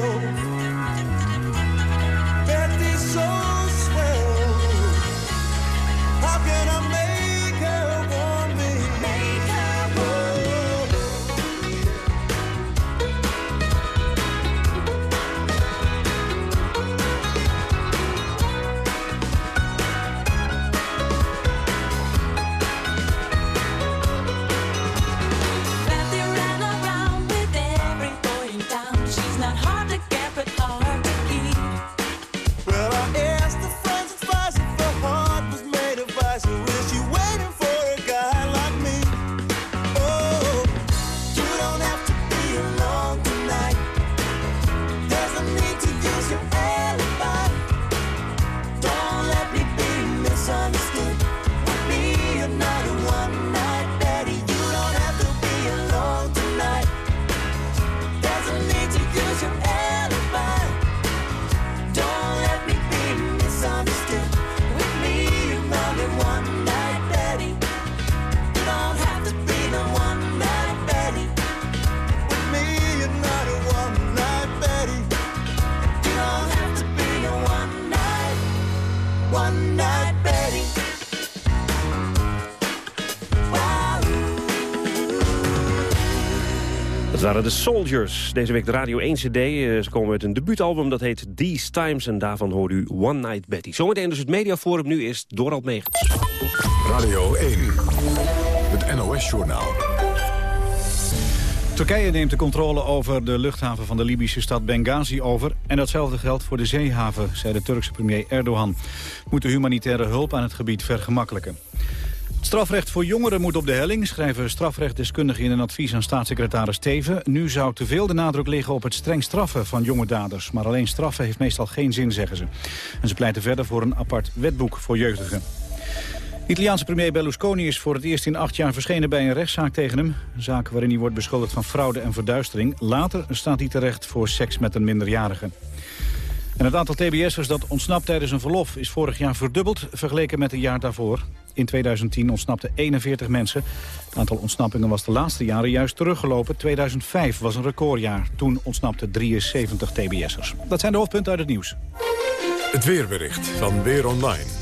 waren de Soldiers. Deze week de Radio 1 CD. Eh, Ze komen met een debuutalbum dat heet These Times. En daarvan hoort u One Night Betty. Zometeen dus het mediaforum. Nu is Dorald Megens. Radio 1, het NOS-journaal. Turkije neemt de controle over de luchthaven van de Libische stad Benghazi over. En datzelfde geldt voor de zeehaven, zei de Turkse premier Erdogan. Moet de humanitaire hulp aan het gebied vergemakkelijken. Strafrecht voor jongeren moet op de helling, schrijven strafrechtdeskundigen in een advies aan staatssecretaris Teven. Nu zou te veel de nadruk liggen op het streng straffen van jonge daders. Maar alleen straffen heeft meestal geen zin, zeggen ze. En ze pleiten verder voor een apart wetboek voor jeugdigen. Italiaanse premier Berlusconi is voor het eerst in acht jaar verschenen bij een rechtszaak tegen hem. Een zaak waarin hij wordt beschuldigd van fraude en verduistering. Later staat hij terecht voor seks met een minderjarige. En het aantal tbs'ers dat ontsnapt tijdens een verlof is vorig jaar verdubbeld vergeleken met een jaar daarvoor. In 2010 ontsnapten 41 mensen. Het aantal ontsnappingen was de laatste jaren juist teruggelopen. 2005 was een recordjaar. Toen ontsnapten 73 tbs'ers. Dat zijn de hoofdpunten uit het nieuws. Het weerbericht van Weer Online.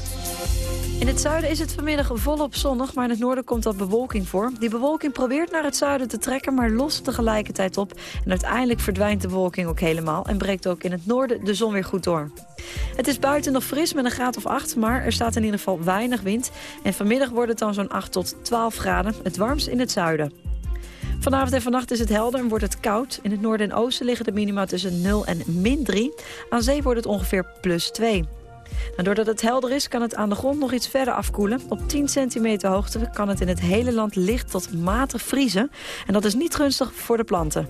In het zuiden is het vanmiddag volop zonnig, maar in het noorden komt wat bewolking voor. Die bewolking probeert naar het zuiden te trekken, maar lost tegelijkertijd op. En uiteindelijk verdwijnt de bewolking ook helemaal en breekt ook in het noorden de zon weer goed door. Het is buiten nog fris met een graad of 8, maar er staat in ieder geval weinig wind. En vanmiddag wordt het dan zo'n 8 tot 12 graden, het warmst in het zuiden. Vanavond en vannacht is het helder en wordt het koud. In het noorden en oosten liggen de minima tussen 0 en min 3. Aan zee wordt het ongeveer plus 2. Nou, doordat het helder is, kan het aan de grond nog iets verder afkoelen. Op 10 centimeter hoogte kan het in het hele land licht tot matig vriezen. En dat is niet gunstig voor de planten.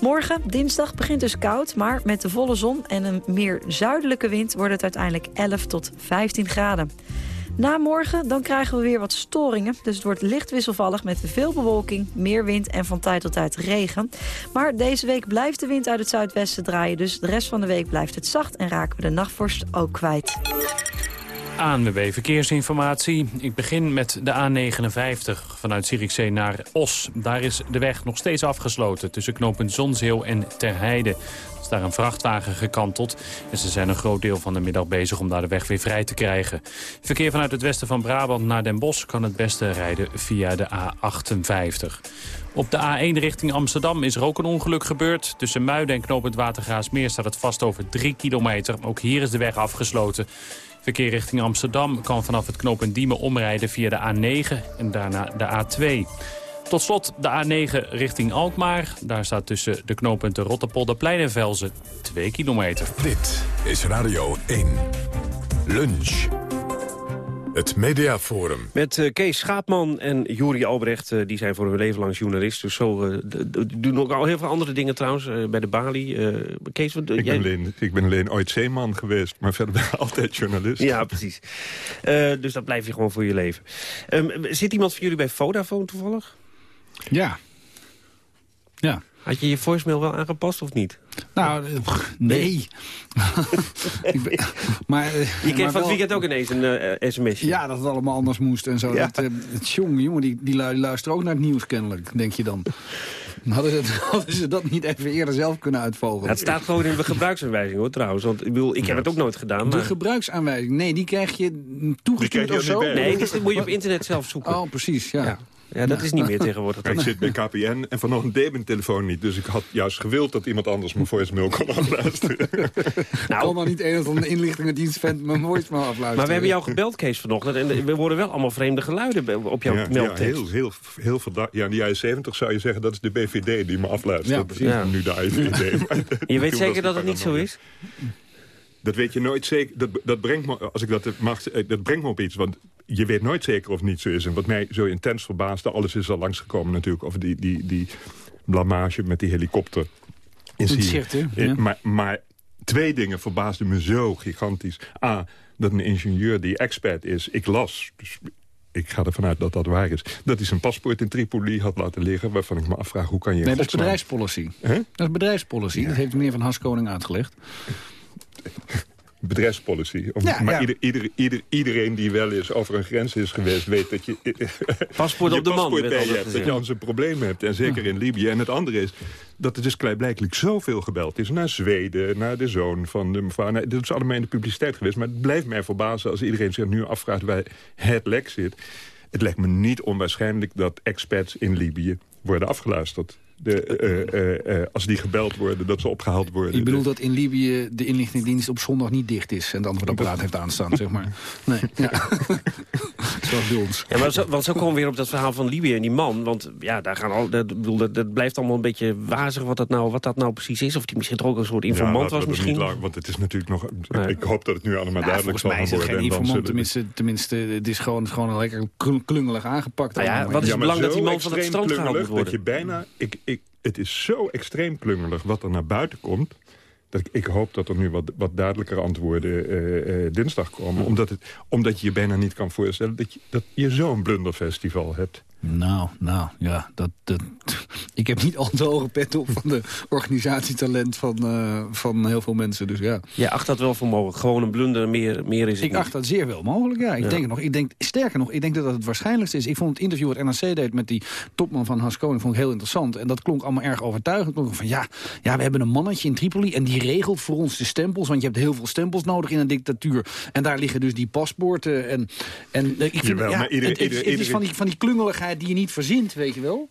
Morgen, dinsdag, begint dus koud, maar met de volle zon en een meer zuidelijke wind wordt het uiteindelijk 11 tot 15 graden. Na morgen dan krijgen we weer wat storingen. Dus het wordt licht wisselvallig met veel bewolking, meer wind en van tijd tot tijd regen. Maar deze week blijft de wind uit het zuidwesten draaien. Dus de rest van de week blijft het zacht en raken we de nachtvorst ook kwijt. ANWB Verkeersinformatie. Ik begin met de A59 vanuit Zierikzee naar Os. Daar is de weg nog steeds afgesloten tussen knooppunt Zonzeel en Terheide. Er is daar een vrachtwagen gekanteld en ze zijn een groot deel van de middag bezig om daar de weg weer vrij te krijgen. Verkeer vanuit het westen van Brabant naar Den Bosch kan het beste rijden via de A58. Op de A1 richting Amsterdam is er ook een ongeluk gebeurd. Tussen Muiden en knooppunt Watergraasmeer staat het vast over 3 kilometer. Ook hier is de weg afgesloten. Verkeer richting Amsterdam kan vanaf het knooppunt Diemen omrijden via de A9 en daarna de A2. Tot slot de A9 richting Alkmaar. Daar staat tussen de knooppunten Rotterpolderplein en Velzen 2 kilometer. Dit is Radio 1. Lunch. Het Mediaforum. Met uh, Kees Schaapman en Juri Albrecht, uh, die zijn voor hun leven lang journalist. Dus zo uh, doen ook al heel veel andere dingen trouwens bij de Bali. Kees, wat, ik, jij... ben alleen, ik ben alleen ooit zeeman geweest, maar verder ben ik altijd journalist. Ja, precies. dus dat blijf je gewoon voor je leven. Um, zit iemand van jullie bij Vodafone toevallig? Ja. Ja. Had je je voicemail wel aangepast of niet? Nou, nee. maar, je kreeg van het weekend ook ineens een uh, sms'je. Ja, dat het allemaal anders moest en zo. Ja. Dat, uh, het jongen, jongen, die, die luisteren ook naar het nieuws kennelijk, denk je dan. Hadden ze, hadden ze dat niet even eerder zelf kunnen uitvogelen? Het staat gewoon in de gebruiksaanwijzing hoor trouwens. Want ik, bedoel, ik heb het ook nooit gedaan. De maar... gebruiksaanwijzing, nee, die krijg je toegestuurd of zo? Nee, die moet je op internet zelf zoeken. Oh, precies, ja. ja. Ja, dat is niet meer tegenwoordig. Ik zit bij KPN en vanochtend deed mijn telefoon niet. Dus ik had juist gewild dat iemand anders mijn voicemail kon afluisteren. nou, kan dan niet een van de inlichtingendienst mijn voicemail afluisteren. Maar we hebben jou gebeld, Kees, vanochtend. En we horen wel allemaal vreemde geluiden op jouw ja, meldtekst. Ja, heel, heel, heel verdacht. Ja, in de jaren 70 zou je zeggen dat is de BVD die me afluistert. Ja, precies. Ja. Nu de IVD. je weet zeker dat het niet zo is? Dat weet je nooit zeker. Dat, dat, brengt me, als ik dat mag, dat brengt me op iets. Want je weet nooit zeker of het niet zo is. En wat mij zo intens verbaasde, alles is al langsgekomen natuurlijk... over die, die, die blamage met die helikopter in Syrië. Ja. Maar, maar twee dingen verbaasden me zo gigantisch. A, dat een ingenieur die expert is, ik las... Dus ik ga ervan uit dat dat waar is. Dat hij zijn paspoort in Tripoli had laten liggen... waarvan ik me afvraag, hoe kan je... Nee, dat is bedrijfspolicy. Huh? Dat is bedrijfspolicy. Ja. Dat heeft meneer Van Haskoning uitgelegd bedrijfspolicy. Ja, maar ja. Ieder, ieder, ieder, iedereen die wel eens over een grens is geweest... weet dat je paspoort je op de man, paspoort bij je hebt. Dat je anders een probleem hebt. En zeker in Libië. En het andere is dat er dus klaarblijkelijk zoveel gebeld is... naar Zweden, naar de zoon van de mevrouw. Nou, dat is allemaal in de publiciteit geweest. Maar het blijft mij verbazen als iedereen zich nu afvraagt... waar het lek zit. Het lijkt me niet onwaarschijnlijk dat experts in Libië worden afgeluisterd. De, eh, eh, eh, als die gebeld worden, dat ze opgehaald worden. Je bedoelt dat in Libië de inlichtingendienst op zondag niet dicht is... en het antwoordapparaat heeft aanstaan, zeg maar. Nee, ja. Zoals bij ons. Ja, maar zo, want zo komen we weer op dat verhaal van Libië en die man. Want ja, daar gaan al, dat, bedoel, dat, dat blijft allemaal een beetje wazig wat dat, nou, wat dat nou precies is. Of die misschien toch ook een soort informant ja, was dat misschien. Niet lang, want het is natuurlijk nog... Ik hoop dat het nu allemaal Ja, duidelijk volgens mij zal is het worden. geen en dan informant, zullen- tenminste, tenminste het is gewoon, gewoon lekker klung- klungelig aangepakt. Nou ja, wat is het belang dat die man van het strand gehaald moet klungelig worden? Dat je bijna, ik, ik, het is zo extreem klungelig wat er naar buiten komt... dat ik, ik hoop dat er nu wat, wat duidelijker antwoorden eh, eh, dinsdag komen. Omdat, het, omdat je je bijna niet kan voorstellen dat je, dat je zo'n blunderfestival hebt. Nou, nou, ja, dat, dat, ik heb niet al te hoge pet op van de organisatietalent van, eh, van heel veel mensen. Dus ja. Ja, acht dat wel voor mogelijk. Gewoon een blunder, meer, meer is het Ik niet. acht dat zeer wel mogelijk, ja. Ik Ja. denk het nog. Ik denk, sterker nog, ik denk dat dat het waarschijnlijkste is. Ik vond het interview wat NRC deed met die topman van Haskoning vond ik heel interessant. En dat klonk allemaal erg overtuigend. Klonk van ja, ja, we hebben een mannetje in Tripoli en die regelt voor ons de stempels. Want je hebt heel veel stempels nodig in een dictatuur. En daar liggen dus die paspoorten. En, en eh, ik vind, Jawel, ja, maar ieder- het, het- het is iedereen- van die, van die klungeligheid die je niet verzint, weet je wel.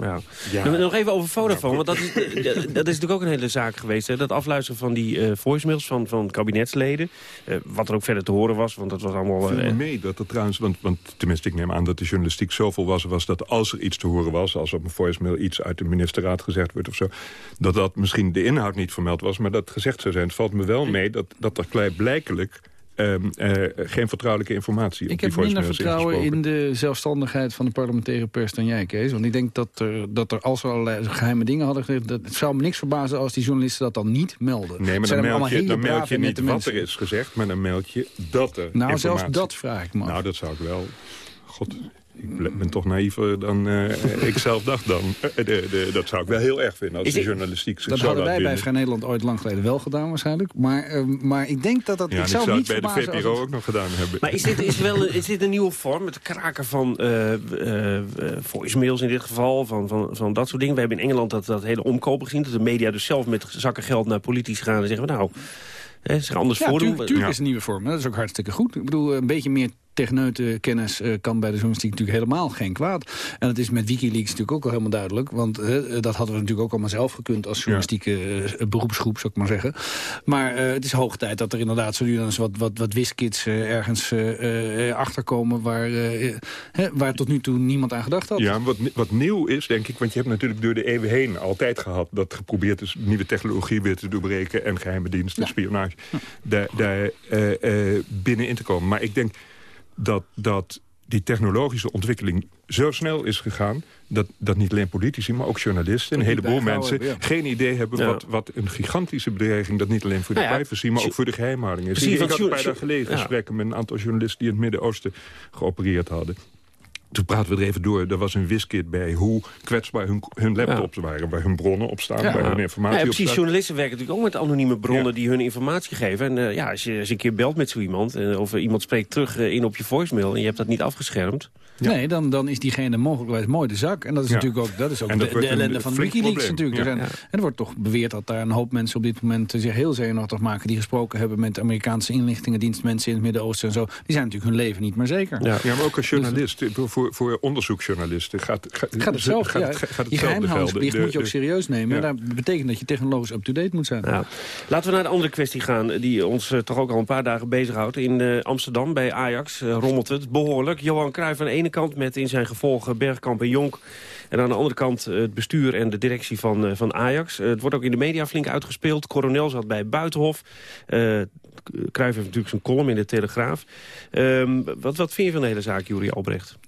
Ja. Ja. Nou, Nog even over Vodafone, want dat is, dat is natuurlijk ook een hele zaak geweest. Hè? Dat afluisteren van die eh voicemails van, van kabinetsleden. Eh, wat er ook verder te horen was, want dat was allemaal... Eh, me mee dat er trouwens, want, want tenminste ik neem aan dat de journalistiek zo volwassen was... dat als er iets te horen was, als op een voicemail iets uit de ministerraad gezegd wordt of zo... dat dat misschien de inhoud niet vermeld was, maar dat gezegd zou zijn. Het valt me wel mee dat, dat er klaarblijkelijk ehm, eh, geen vertrouwelijke informatie Ik op die heb minder vertrouwen in de zelfstandigheid van de parlementaire pers dan jij, Kees. Want ik denk dat er, dat er als er allerlei geheime dingen hadden gezegd... Dat, het zou me niks verbazen als die journalisten dat dan niet melden. Nee, maar dan meld je, dan meld je niet wat mensen. er is gezegd, maar dan meld je dat er Nou, zelfs dat vraag ik me af. Nou, dat zou ik wel... God, ik ben toch naïver dan eh, ik zelf dacht dan. Eh, de, de, dat zou ik wel heel erg vinden als Is de journalistiek zich Dat hadden wij bij. Vrij Nederland ooit lang geleden wel gedaan waarschijnlijk. Maar, eh, maar ik denk dat dat... Ja, ik ik zou zou me het niet bij de VPRO het- ook nog gedaan hebben. Maar is dit, is, wel, is dit een nieuwe vorm? Het kraken van eh eh, eh, voicemails in dit geval, van, van, van dat soort dingen. We hebben in Engeland dat, dat hele omkopen gezien. Dat de media dus zelf met zakken geld naar politici gaan en zeggen... nou, hè, zich anders Ja, voordoen. tuurlijk, tuurlijk is het een nieuwe vorm. Dat is ook hartstikke goed. Ik bedoel, een beetje meer techneutenkennis eh, kan bij de journalistiek natuurlijk helemaal geen kwaad. En dat is met Wikileaks natuurlijk ook al helemaal duidelijk. Want eh, dat hadden we natuurlijk ook allemaal zelf gekund als journalistieke eh, beroepsgroep, zou ik maar zeggen. Maar het is hoog tijd dat er inderdaad zo nu dan eens wat, wat, wat wiskids eh, ergens achterkomen waar, waar tot nu toe niemand aan gedacht had. Ja, wat, wat nieuw is, denk ik, want je hebt natuurlijk door de eeuwen heen altijd gehad... dat geprobeerd is nieuwe technologie weer te doorbreken... en geheime diensten, spionage, daar, daar eh, binnenin te komen. Maar ik denk dat, dat die technologische ontwikkeling zo snel is gegaan... dat, dat niet alleen politici, maar ook journalisten... en een heleboel mensen hebben, ja. geen idee hebben... Ja. Wat, wat een gigantische bedreiging dat niet alleen voor de Nou ja, privacy... maar ook voor de geheimhouding is. Precies, Ik had een paar dagen geleden ja. gesprekken... met een aantal journalisten die in het Midden-Oosten geopereerd hadden. Toen praten we er even door. Er was een wiskit bij hoe kwetsbaar hun, hun laptops waren. Waar hun bronnen op staan, waar hun informatie Ja, op precies. staat. Journalisten werken natuurlijk ook met anonieme bronnen die hun informatie geven. En eh, ja, als je, als je een keer belt met zo iemand, eh, of iemand spreekt terug eh, in op je voicemail en je hebt dat niet afgeschermd. Nee, dan, dan is diegene mogelijkwijs mooi de zak. En dat is Ja. natuurlijk ook, dat is ook En dat de, ellende van Wikileaks probleem. natuurlijk. Er En er wordt toch beweerd dat daar een hoop mensen op dit moment zich heel zenuwachtig maken... die gesproken hebben met Amerikaanse inlichtingendienstmensen in het Midden-Oosten en zo. Die zijn natuurlijk hun leven niet meer zeker. Ja. maar ook als journalist, eh, voor, voor onderzoeksjournalisten gaat, gaat, Gaat hetzelfde, gaat, ja. gaat, gaat Die geheimhoudingsplicht moet je ook serieus nemen. Ja. Dat betekent dat je technologisch up-to-date moet zijn. Ja. Laten we naar de andere kwestie gaan die ons eh, toch ook al een paar dagen bezighoudt. In eh, Amsterdam bij Ajax eh, rommelt het behoorlijk. Johan Cruijff aan de ene kant met in zijn gevolgen Bergkamp en Jonk. En aan de andere kant het bestuur en de directie van, eh, van Ajax. Het wordt ook in de media flink uitgespeeld. Coronel zat bij Buitenhof. Eh Cruijff heeft natuurlijk zijn column in de Telegraaf. Ehm, wat, wat vind je van de hele zaak, Juri Albrecht?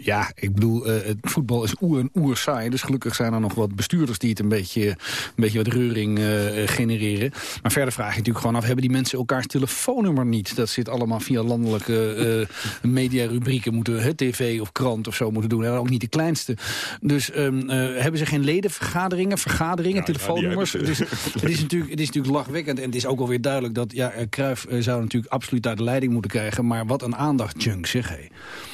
Ja, ik bedoel, eh, het voetbal is oer en oer saai. Dus gelukkig zijn er nog wat bestuurders die het een beetje, een beetje wat reuring eh, genereren. Maar verder vraag je natuurlijk gewoon af, hebben die mensen elkaars telefoonnummer niet? Dat zit allemaal via landelijke eh mediarubrieken moeten, hè, tv of krant of zo moeten doen. En ook niet de kleinste. Dus ehm, eh, hebben ze geen ledenvergaderingen, vergaderingen, telefoonnummers? die het, is, het, natuurlijk, het is natuurlijk lachwekkend. En het is ook alweer duidelijk dat ja, Cruijff zou natuurlijk absoluut daar de leiding moeten krijgen. Maar wat een aandachtjunk, zeg hé.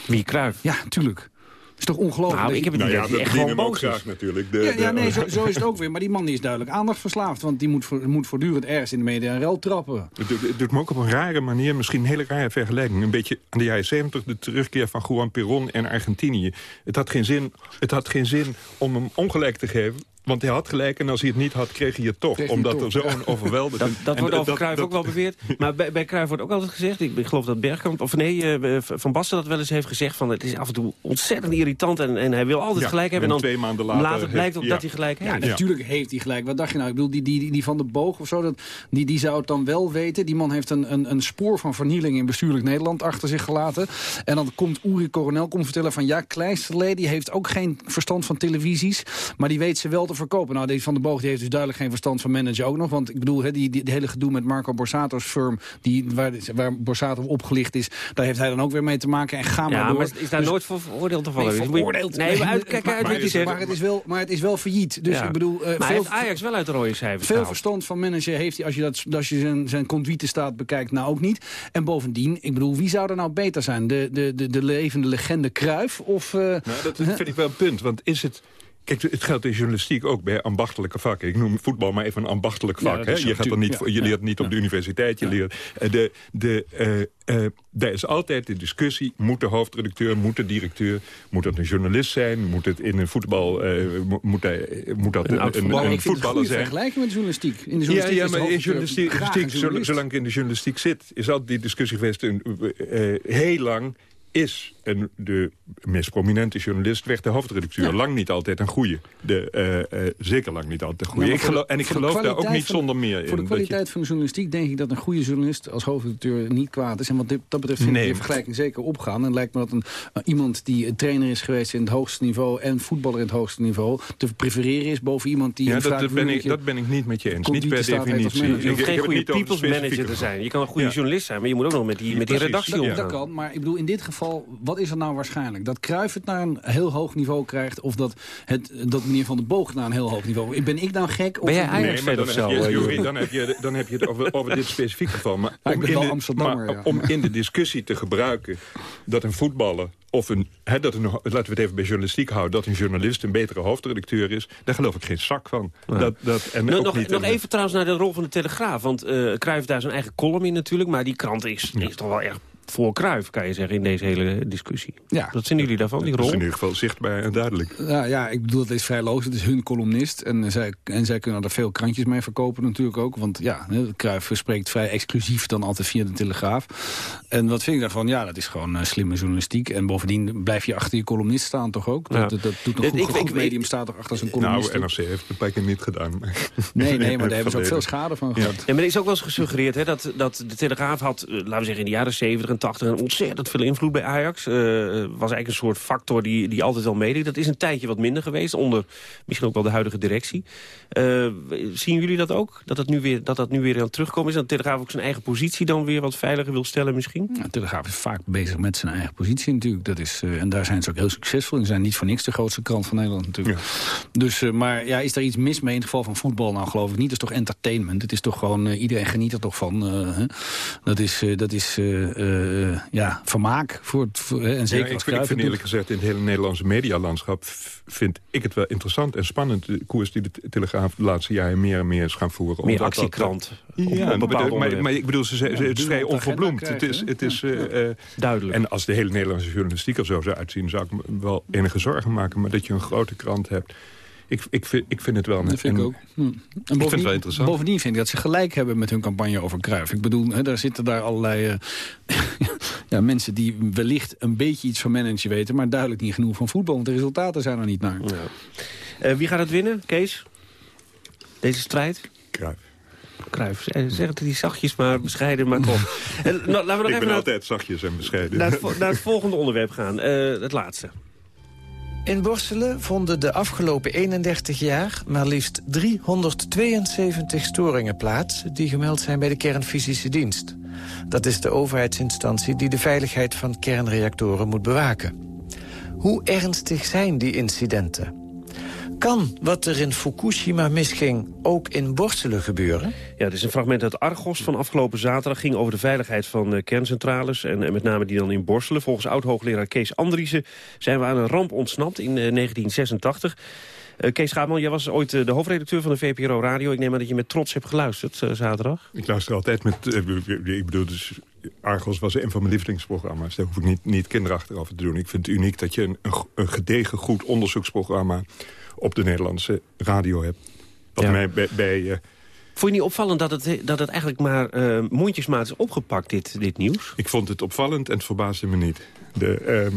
Wie, Cruijff? Ja, tuurlijk. is toch ongelooflijk? Nou, ik heb het Nou idee ja, dat dat hij echt gewoon boos graag natuurlijk. De, ja, nee, zo, zo is het ook weer. Maar die man die is duidelijk aandachtverslaafd. Want die moet, voor- moet voortdurend ergens in de media een rel trappen. Het doet, het doet me ook op een rare manier, misschien een hele rare vergelijking. Een beetje aan de jaren 70, de terugkeer van Juan Perón en Argentinië. Het had geen zin, het had geen zin om hem ongelijk te geven Want hij had gelijk en als hij het niet had, kreeg hij het toch. Kreeg omdat het er zo'n ja. overweldigend... Dat, dat en wordt over Cruijff dat- ook wel beweerd. Maar bij, bij Cruijff wordt ook altijd gezegd... Ik, ik geloof dat Bergkamp, of nee, eh, Van Basten dat wel eens heeft gezegd... van het is af en toe ontzettend irritant en, en hij wil altijd Ja, gelijk hebben. en dan twee maanden later blijkt heeft- ook ja. dat hij gelijk Ja, heeft. natuurlijk heeft hij gelijk. Wat dacht je nou? Ik bedoel, die, die, die van de boog of zo, dat, die, die zou het dan wel weten. Die man heeft een, een, een spoor van vernieling in bestuurlijk Nederland achter zich gelaten. En dan komt Uri Coronel komt vertellen van... ja, Kleisterlee, die heeft ook geen verstand van televisies... maar die weet ze wel te verkopen. Nou, deze van de boog die heeft dus duidelijk geen verstand van managen ook nog. Want ik bedoel, hè, die, die, die hele gedoe met Marco Borsato's firm... Die, waar, waar Borsato op opgelicht is, daar heeft hij dan ook weer mee te maken. En ga maar Ja, door. maar is daar Dus- nooit voor veroordeeld te vallen? Nee, je- veroordeeld. Nee, maar uitkijken maar, uit maar, het is- zegt. maar het is wel, maar het is wel failliet. Dus Ja. ik bedoel, eh, maar hij veel, heeft Ajax wel uit de rode cijfers veel verstand van manager heeft hij als je, dat, als je zijn, zijn conduite staat bekijkt, nou ook niet. En bovendien, ik bedoel, wie zou er nou beter zijn? De, de, de, de levende legende Kruif of... eh, Nou, dat vind ik wel een punt, want is het... Kijk, het geldt in journalistiek ook bij ambachtelijke vakken. Ik noem voetbal maar even een ambachtelijk Ja, vak. hè? Je, gaat er niet, Ja, je ja. leert niet op de universiteit. Je leert, eh, de, de, eh, eh, daar is altijd de discussie, moet de hoofdredacteur, moet de directeur... moet dat een journalist zijn, moet het in een voetbal... mo- moet, hij, moet dat een, een, voetballer zijn? vergelijking met journalistiek. In de Ja, journalistiek ja, de maar in journalistiek, journalistiek, journalist. zolang ik in de journalistiek zit... is altijd die discussie geweest... een, heel lang is een, de meest prominente journalist werd de hoofdredacteur. Ja. Lang niet altijd een goede. De, eh, eh, zeker lang niet altijd een goede. Ja, ik de- en ik de geloof daar ook niet van de- zonder meer in. Voor de je- kwaliteit van de journalistiek denk ik dat een goede journalist als hoofdredacteur niet kwaad is. En wat dit, dat betreft vind Nee, ik die maar- vergelijking zeker opgaan. En lijkt me dat een, eh, iemand die een trainer is geweest in het hoogste niveau... en voetballer in het hoogste niveau te prefereren is boven iemand die... ja, dat, ben ik, dat ben ik niet met je eens. Niet per definitie. Je hoeft geen goede people's manager te zijn. Je kan een goede journalist zijn, maar je moet ook nog met die, met die redactie ja. omgaan. Dat kan, maar ik bedoel, in dit geval, wat is er nou waarschijnlijk? Dat Cruijff het naar een heel hoog niveau krijgt... of dat, het, dat meneer Van der Boog naar een heel hoog niveau... Ben ik nou gek? Of Ben jij of- Ajax? Nee, zo, dan, heb je, dan heb je het over, over dit specifieke geval. Maar, Ja, ik om, ben in wel de, Amsterdammer, maar ja. om in de discussie te gebruiken dat een voetballer... of een, hè, dat een, laten we het even bij journalistiek houden... dat een journalist een betere hoofdredacteur is... daar geloof ik geen zak van. Dat, dat, en Nou, nog, nog even trouwens naar de rol van de Telegraaf. Want eh Cruijff heeft daar zijn eigen column in natuurlijk. Maar die krant is, is toch wel erg voor Kruif, kan je zeggen, in deze hele discussie. Ja. Wat zien jullie daarvan, die rol? Dat is in ieder geval zichtbaar en duidelijk. Ja, ik bedoel, het is vrij logisch. Het is hun columnist. En eh, zij, en zij kunnen er veel krantjes mee verkopen natuurlijk ook. Want ja, Kruif spreekt vrij exclusief dan altijd via de Telegraaf. En wat vind ik daarvan? Ja, dat is gewoon eh, slimme journalistiek. En bovendien blijf je achter je columnist staan toch ook? Dat, ja. dat, doet nog goed, ik, goed medium staat er achter zijn nou, columnist. Nou, NRC heeft een paar niet gedaan. nee, nee, maar daar hebben ze ook veel schade van gehad. Ja. Maar er is ook wel eens gesuggereerd hè, dat, dat de Telegraaf had, eh, laten we zeggen in de jaren zeventig 89 een ontzettend veel invloed bij Ajax. Was eigenlijk een soort factor die, die altijd al meedeed. Dat is een tijdje wat minder geweest, onder misschien ook wel de huidige directie. Zien jullie dat ook? Dat dat nu weer, dat dat nu weer aan het terugkomen is? Dat de Telegraaf ook zijn eigen positie dan weer wat veiliger wil stellen misschien? Ja, Telegraaf is vaak bezig met zijn eigen positie natuurlijk. Dat is, en daar zijn ze ook heel succesvol in. Ze zijn niet voor niks de grootste krant van Nederland natuurlijk. Dus, maar ja, is daar iets mis mee in het geval van voetbal? Nou geloof ik niet. Dat is toch entertainment? Het is toch gewoon, iedereen geniet er toch van? dat is, dat is eh, ja, vermaak. Voor het, voor, en zeker Ja, ik, als vind- ik vind het eerlijk gezegd in het hele Nederlandse medialandschap... vind ik het wel interessant en spannend. De koers die de Te- Telegraaf de laatste jaren meer en meer is gaan voeren. Meer dat- actiekrant. op- op Ja, maar, bepaalde maar, ik bedoel, ze, ze, Ja, het is vrij onverbloemd. Het is, het is eh, eh, Duidelijk. En als de hele Nederlandse journalistiek er zo zou uitzien... zou ik me wel enige zorgen maken. Maar dat je een grote krant hebt... Ik, ik, vind, ik vind het wel... Dat vind ik ook. Hm. En het wel bovendien, interessant. bovendien vind ik dat ze gelijk hebben met hun campagne over Cruijff. Ik bedoel, hè, daar zitten daar allerlei eh, ja, mensen die wellicht een beetje iets van managen weten... maar duidelijk niet genoeg van voetbal, want de resultaten zijn er niet naar. Ja. Eh, wie gaat het winnen, Kees? Deze strijd? Cruijff. Cruijff. Eh, Zeg het die zachtjes, maar bescheiden, maar toch. Nou, laten we nog Ik even ben naar, altijd zachtjes en bescheiden. naar, het, naar het volgende onderwerp gaan. Eh, het laatste. In Borselen vonden de afgelopen 31 jaar maar liefst 372 storingen plaats... die gemeld zijn bij de kernfysische dienst. Dat is de overheidsinstantie die de veiligheid van kernreactoren moet bewaken. Hoe ernstig zijn die incidenten? Kan wat er in Fukushima misging ook in Borselen gebeuren? Ja, het is een fragment uit Argos van afgelopen zaterdag. ging over de veiligheid van eh, kerncentrales. En, eh, met name die dan in Borselen. Volgens oud-hoogleraar Kees Andriessen zijn we aan een ramp ontsnapt in eh, 1986. Eh, Kees Schaapman, jij was ooit de hoofdredacteur van de VPRO Radio. Ik neem aan dat je met trots hebt geluisterd zaterdag. Ik luister altijd met... ik bedoel, dus Argos was een van mijn lievelingsprogramma's. Daar hoef ik niet, niet kinderachtig over te doen. Ik vind het uniek dat je een, een, een gedegen, goed onderzoeksprogramma op de Nederlandse radio hebt. Wat Ja. mij bij... bij eh, Vond je niet opvallend dat het, dat het eigenlijk maar eh, mondjesmaat is opgepakt, dit, dit nieuws? Ik vond het opvallend en het verbaasde me niet. De,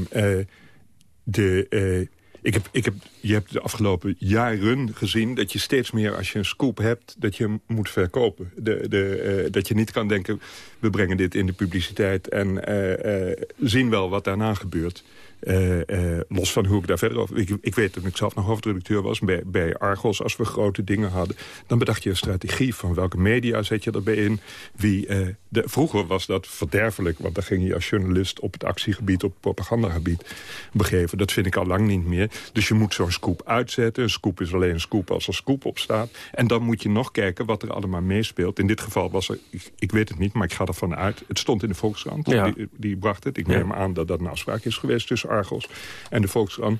eh, de, ik heb, ik heb, je hebt de afgelopen jaren gezien dat je steeds meer als je een scoop hebt... dat je hem moet verkopen. De, de, eh, dat je niet kan denken, we brengen dit in de publiciteit... en eh, eh, zien wel wat daarna gebeurt. Los van hoe ik daar verder over... Ik, ik weet dat ik zelf nog hoofdredacteur was bij, bij Argos... als we grote dingen hadden. Dan bedacht je een strategie van welke media zet je erbij in. Wie, de, vroeger was dat verderfelijk... want dan ging je als journalist op het actiegebied... op het propagandagebied begeven. Dat vind ik al lang niet meer. Dus je moet zo'n scoop uitzetten. Een scoop is alleen een scoop als er scoop op staat. En dan moet je nog kijken wat er allemaal meespeelt. In dit geval was er... Ik, ik weet het niet, maar ik ga ervan uit... het stond in de Volkskrant. Ja. Die, die bracht het. Ik Ja. neem aan dat dat een afspraak is geweest tussen Argos en de Volkskrant.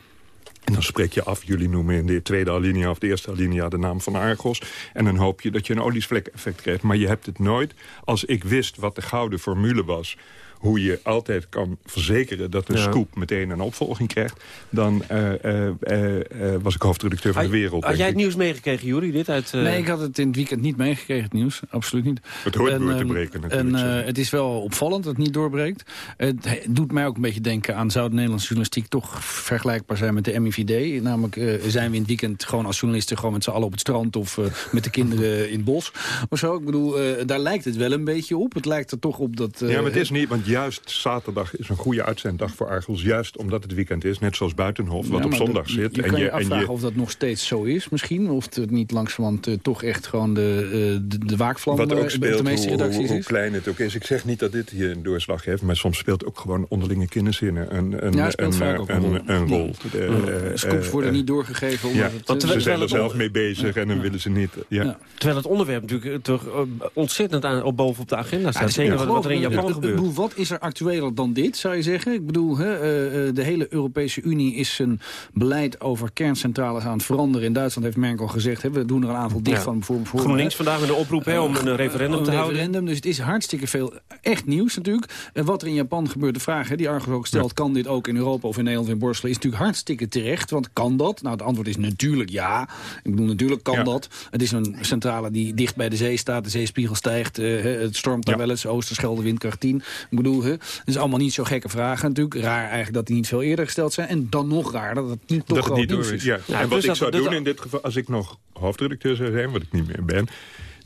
En dan spreek je af, jullie noemen in de tweede alinea of de eerste alinea de naam van Argos. En dan hoop je dat je een olievlek-effect krijgt. Maar je hebt het nooit. Als ik wist wat de gouden formule was hoe je altijd kan verzekeren dat een Ja. scoop meteen een opvolging krijgt... dan eh, eh, eh, was ik hoofdredacteur van de Wereld. Had jij ik. het nieuws meegekregen, Juri? Dit uit, eh, Nee, ik had het in het weekend niet meegekregen, het nieuws. Absoluut niet. Het hoort En, door te ehm, breken En natuurlijk. eh, zo. het is wel opvallend dat het niet doorbreekt. Het he- doet mij ook een beetje denken aan... zou de Nederlandse journalistiek toch vergelijkbaar zijn met de MIVD? Namelijk eh, zijn we in het weekend gewoon als journalisten... gewoon met z'n allen op het strand of eh, met de kinderen in het bos. Of zo. Ik bedoel, eh, daar lijkt het wel een beetje op. Het lijkt er toch op dat... eh, ja, maar het is niet, want juist zaterdag is een goede uitzenddag voor Argos. Juist omdat het weekend is, net zoals Buitenhof, wat Ja, op zondag dat- zit. Je en kan je, je, en afvragen je, of dat nog steeds zo is misschien. Of het niet langzamerhand eh, toch echt gewoon de, eh, de, de waakvlam Wat eh, ook op speelt, de meeste hoe, hoe, redacties hoe is. klein het ook is. Ik zeg niet dat dit hier een doorslag heeft... maar soms speelt ook gewoon onderlinge kenniszinnen een, een, Ja, het speelt een, vaak eh, ook een rol. een, een rol. Ja. De, eh, Scoops eh, worden eh, niet doorgegeven Ja, het, eh, ze zijn er zelf mee bezig en dan willen ze niet... Ja. Ja. Terwijl het onderwerp natuurlijk eh, toch eh, ontzettend aan, op boven op de agenda staat. Zeker wat, wat er in. Japan gebeurt. wat is er actueler dan dit, zou je zeggen? Ik bedoel, hè, eh, eh, de hele Europese Unie is zijn beleid over kerncentrales aan het veranderen. In Duitsland heeft Merkel gezegd, hè, we doen er een aantal dicht Ja. van. Voor, voor, GroenLinks vandaag met een oproep hè, om een referendum Een te houden. referendum, dus het is hartstikke veel echt nieuws natuurlijk. En wat er in Japan gebeurt, de vraag hè, die Argos ook stelt... kan dit ook in Europa of in Nederland in Borselen... is natuurlijk hartstikke terecht, want kan dat? Nou, het antwoord is natuurlijk ja. Ik bedoel, natuurlijk kan Ja. dat. Het is een centrale die dicht bij de zee staat. De zeespiegel stijgt, eh, het stormt daar wel eens. Oosterschelde windkracht 10. Ik bedoel, hè, het is allemaal niet zo gekke vragen natuurlijk. Raar eigenlijk dat die niet veel eerder gesteld zijn. En dan nog raar dat het niet toch dat het niet door is. is. Ja. Ja, en dus wat ik dat- zou dus doen dat- in dit geval, als ik nog hoofdredacteur zou zijn, wat ik niet meer ben...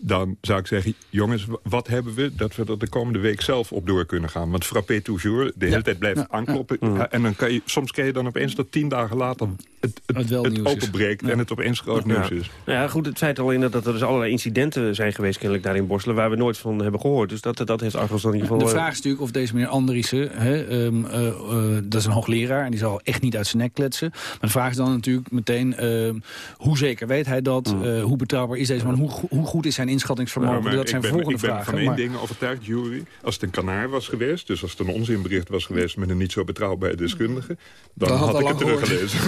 dan zou ik zeggen, jongens, wat hebben we... dat we er de komende week zelf op door kunnen gaan. Want frappé toujours, de hele tijd blijft Ja. aankloppen. Ja, En dan kan je, soms krijg je dan opeens dat tien dagen later... het, het, Het openbreekt en het opeens groot Ja. nieuws is. Nou ja, goed, het feit al in dat er dus allerlei incidenten zijn geweest... kennelijk daar in Borselen, waar we nooit van hebben gehoord. Dus dat, dat heeft Argos dan in ieder De geval... eh, vraag is natuurlijk of deze meneer Andriessen, hè, ehm, eh, eh, dat is een hoogleraar... en die zal echt niet uit zijn nek kletsen. Maar de vraag is dan natuurlijk meteen, ehm, hoe zeker weet hij dat? Mm. Eh, hoe betrouwbaar is deze man? Hoe, hoe goed is zijn inschattingsvermogen? Nou, maar dat zijn ik ben, volgende ik ben vragen. van één maar- ding overtuigd, jury. Als het een kanaar was geweest, dus als het een onzinbericht was geweest... met een niet zo betrouwbare deskundige, dan Dat had ik het teruggelezen.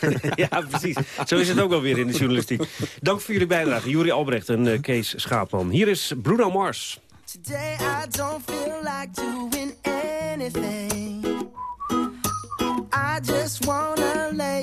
ja, precies. Zo is het ook wel weer in de journalistiek. Dank voor jullie bijdrage. Juri Albrecht en eh, Kees Schaapman. Hier is Bruno Mars. Today I don't feel like doing anything. I just wanna lay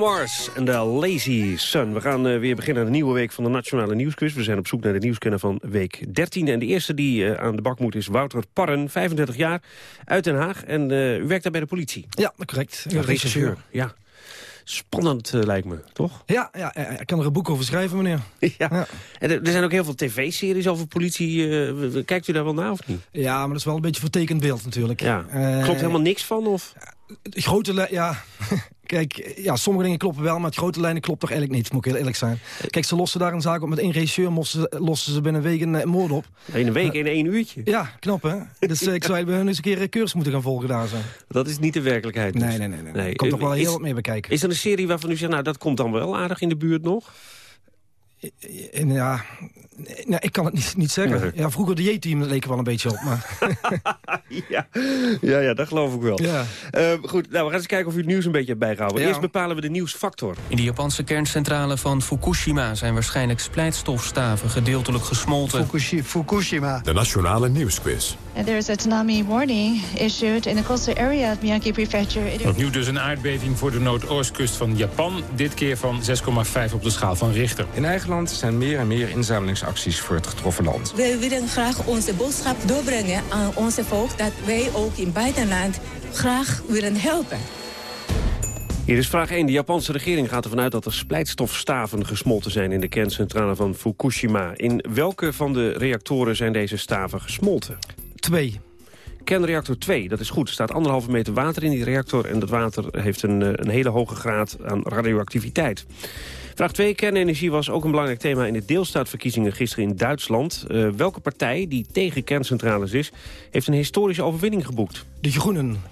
Mars en de Lazy Sun. We gaan eh, weer beginnen aan de nieuwe week van de Nationale Nieuwsquiz. We zijn op zoek naar de nieuwskenner van week 13. En de eerste die eh, aan de bak moet is Wouter Parren, 35 jaar, uit Den Haag. En eh, u werkt daar bij de politie. Ja, correct. Ja, rechercheur. Ja. Spannend lijkt me, toch? Ja, ja, ik kan er een boek over schrijven, meneer. Ja. En er, zijn ook heel veel tv-series over politie. kijkt u daar wel naar of niet? Ja, maar dat is wel een beetje vertekend beeld natuurlijk. Ja. Klopt helemaal niks van? Of? Grote ja. Kijk, ja, sommige dingen kloppen wel, maar het grote lijnen klopt toch eigenlijk niet, moet ik heel eerlijk zijn. Kijk, ze lossen daar een zaak op met één regisseur, lossen, ze- lossen ze binnen een week een eh, moord op. In een week, in één uurtje? Ja, knap hè? Dus eh, ik zou bij hun eens een keer een cursus moeten gaan volgen daar zo. Dat is niet de werkelijkheid. dus. Nee, nee, nee. nee. Komt toch wel Is- heel wat meer bekijken. Is er een serie waarvan u zegt, nou dat komt dan wel aardig in de buurt nog? En ja, nee, ik kan het niet, niet zeggen. Nee. Ja, vroeger de J-team leek er wel een beetje op, maar... ja. ja, ja, dat geloof ik wel. Ja. Eh, goed, nou, we gaan eens kijken of u het nieuws een beetje hebt bijgehouden. Ja. Eerst bepalen we de nieuwsfactor. In de Japanse kerncentrale van Fukushima zijn waarschijnlijk splijtstofstaven gedeeltelijk gesmolten. Fukushima. De Nationale Nieuwsquiz. And there is a tsunami warning issued in the coastal area of Miyagi Prefecture. Opnieuw dus een aardbeving voor de noordoostkust van Japan. Dit keer van 6,5 op de schaal van Richter. In eigen land zijn meer en meer inzamelingsacties voor het getroffen land. We willen graag onze boodschap doorbrengen aan onze volk... dat wij ook in buitenland graag willen helpen. Hier is vraag 1. De Japanse regering gaat ervan uit dat er splijtstofstaven gesmolten zijn in de kerncentrale van Fukushima. In welke van de reactoren zijn deze staven gesmolten? Twee. Kernreactor 2, dat is goed. Er staat anderhalve meter water in die reactor... en dat water heeft een, eh, een hele hoge graad aan radioactiviteit. Vraag 2. Kernenergie was ook een belangrijk thema in de deelstaatverkiezingen gisteren in Duitsland. Eh, welke partij, die tegen kerncentrales is, heeft een historische overwinning geboekt? De Groenen.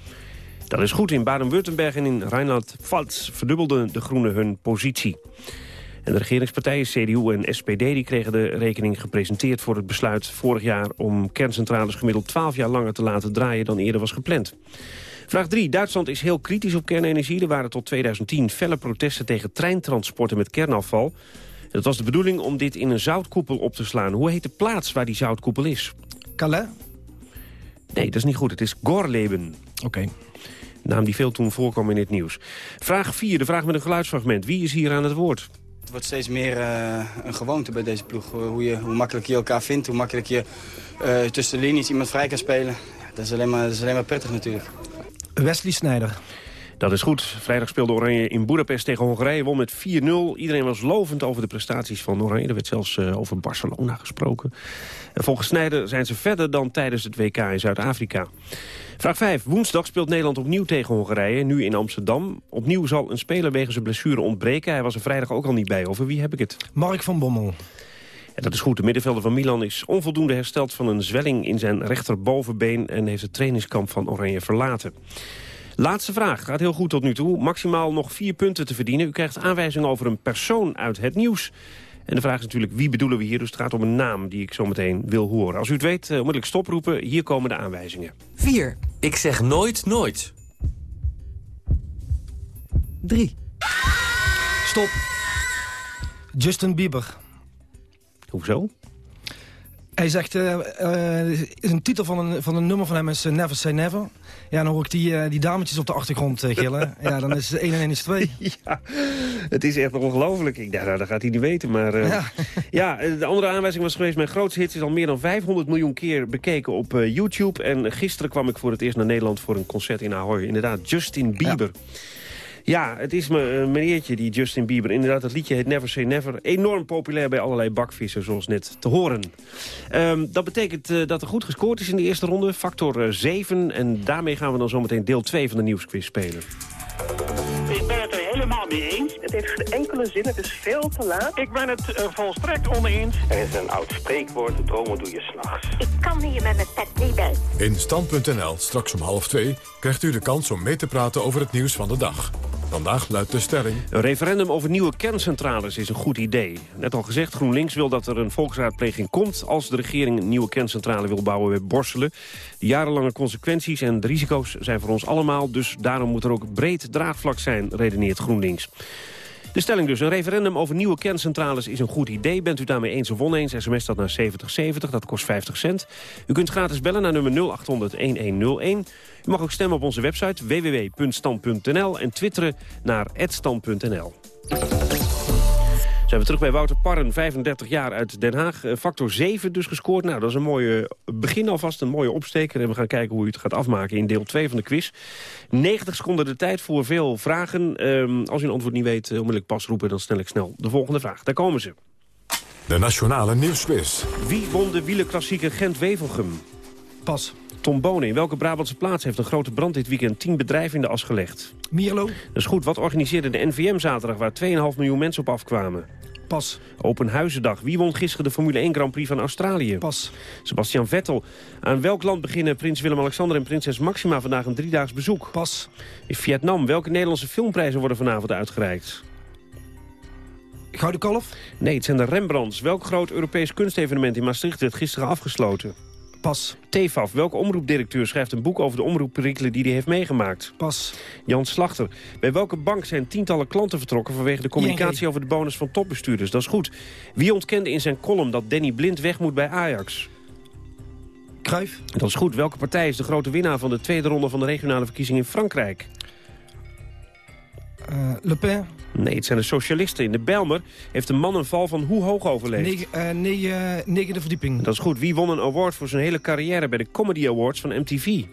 Dat is goed. In Baden-Württemberg en in Rijnland-Pfalz verdubbelden de Groenen hun positie. En de regeringspartijen CDU en SPD die kregen de rekening gepresenteerd voor het besluit vorig jaar om kerncentrales gemiddeld 12 jaar langer te laten draaien dan eerder was gepland. Vraag 3. Duitsland is heel kritisch op kernenergie. Er waren tot 2010 felle protesten tegen treintransporten met kernafval. Het was de bedoeling om dit in een zoutkoepel op te slaan. Hoe heet de plaats waar die zoutkoepel is? Calais? Nee, dat is niet goed. Het is Gorleben. Oké. Naam die veel toen voorkwam in het nieuws. Vraag 4, de vraag met een geluidsfragment. Wie is hier aan het woord? Het wordt steeds meer eh, een gewoonte bij deze ploeg. Hoe, je, hoe makkelijk je elkaar vindt, hoe makkelijk je eh, tussen de linies iemand vrij kan spelen. Ja, dat, is alleen maar, dat is alleen maar prettig natuurlijk. Wesley Sneijder. Dat is goed. Vrijdag speelde Oranje in Budapest tegen Hongarije. Won met 4-0. Iedereen was lovend over de prestaties van Oranje. Er werd zelfs eh, over Barcelona gesproken. En volgens Snijder zijn ze verder dan tijdens het WK in Zuid-Afrika. Vraag 5. Woensdag speelt Nederland opnieuw tegen Hongarije. Nu in Amsterdam. Opnieuw zal een speler wegens een blessure ontbreken. Hij was er vrijdag ook al niet bij. Over wie heb ik het? Mark van Bommel. En dat is goed. De middenvelder van Milan is onvoldoende hersteld van een zwelling in zijn rechterbovenbeen... en heeft het trainingskamp van Oranje verlaten. Laatste vraag. Gaat heel goed tot nu toe. Maximaal nog vier punten te verdienen. U krijgt aanwijzingen over een persoon uit het nieuws. En de vraag is natuurlijk, wie bedoelen we hier? Dus het gaat om een naam die ik zo meteen wil horen. Als u het weet, eh, onmiddellijk stoproepen. Hier komen de aanwijzingen. 4. Ik zeg nooit nooit. 3. Stop. Justin Bieber. Hoezo? Hij zegt, eh, eh, is een titel van een, van een nummer van hem is Never Say Never. Ja, dan hoor ik die, eh, die dametjes op de achtergrond gillen. ja, dan is 1 en 1 is 2. ja. Het is echt ongelooflijk. Ik dacht, nou, dat gaat hij niet weten. Maar eh, ja. ja, eh, de andere aanwijzing was geweest... mijn grootste hit is al meer dan 500 miljoen keer bekeken op eh, YouTube. En gisteren kwam ik voor het eerst naar Nederland voor een concert in Ahoy. Inderdaad, Justin Bieber. Ja. het is me een meneertje, die Justin Bieber. Inderdaad, het liedje heet Never Say Never. Enorm populair bij allerlei bakvissen, zoals net te horen. Ehm, dat betekent eh, dat er goed gescoord is in de eerste ronde. Factor eh, 7. En daarmee gaan we dan zometeen deel 2 van de nieuwsquiz spelen. Ik ben het er helemaal mee eens. Het heeft geen enkele zin, het is veel te laat. Ik ben het eh, volstrekt oneens. Er is een oud spreekwoord, dromen doe je s'nachts. Ik kan hier met mijn pet niet bij. In Stand.nl, straks om half twee, krijgt u de kans om mee te praten over het nieuws van de dag. Vandaag luidt de stelling. Een referendum over nieuwe kerncentrales is een goed idee. Net al gezegd, GroenLinks wil dat er een volksraadpleging komt... als de regering een nieuwe kerncentrale wil bouwen bij Borselen. De jarenlange consequenties en de risico's zijn voor ons allemaal... dus daarom moet er ook breed draagvlak zijn, redeneert GroenLinks. Stelling dus, een referendum over nieuwe kerncentrales is een goed idee. Bent u daarmee eens of oneens, sms dat naar 7070, dat kost 50 cent. U kunt gratis bellen naar nummer 0800-1101. U mag ook stemmen op onze website www.stand.nl en twitteren naar @stand.nl. Zijn we terug bij Wouter Parren, 35 jaar uit Den Haag. Eh, Factor 7 dus gescoord. Nou, dat is een mooie begin alvast, een mooie opsteker. En we gaan kijken hoe u het gaat afmaken in deel 2 van de quiz. 90 seconden de tijd voor veel vragen. Ehm, als u een antwoord niet weet, eh, onmiddellijk pas roepen... dan stel ik snel de volgende vraag. Daar komen ze. De Nationale Nieuwsquiz. Wie won de wielerklassieker Gent-Wevelgem? Pas. Tom Bonen. In welke Brabantse plaats heeft een grote brand dit weekend 10 bedrijven in de as gelegd? Mierlo. Dat is goed. Wat organiseerde de NVM zaterdag waar 2,5 miljoen mensen op afkwamen? Pas. Open Huizendag. Wie won gisteren de Formule 1 Grand Prix van Australië? Pas. Sebastian Vettel. Aan welk land beginnen prins Willem-Alexander en prinses Maxima vandaag een driedaags bezoek? Pas. In Vietnam. Welke Nederlandse filmprijzen worden vanavond uitgereikt? Gouden Kalf? Nee, het zijn de Rembrandts. Welk groot Europees kunstevenement in Maastricht werd gisteren afgesloten? Pas. TFAF. Welke omroepdirecteur schrijft een boek over de omroepperikelen die hij heeft meegemaakt? Pas. Jan Slachter. Bij welke bank zijn tientallen klanten vertrokken vanwege de communicatie over de bonus van topbestuurders? Dat is goed. Wie ontkende in zijn column dat Danny Blind weg moet bij Ajax? Kruif? Dat is goed. Welke partij is de grote winnaar van de tweede ronde van de regionale verkiezingen in Frankrijk? Uh, Le Pen? Nee, het zijn de socialisten. In de Belmer heeft een man een val van hoe hoog overleefd? Negen, uh, negen, negende verdieping. Dat is goed. Wie won een award voor zijn hele carrière bij de Comedy Awards van MTV?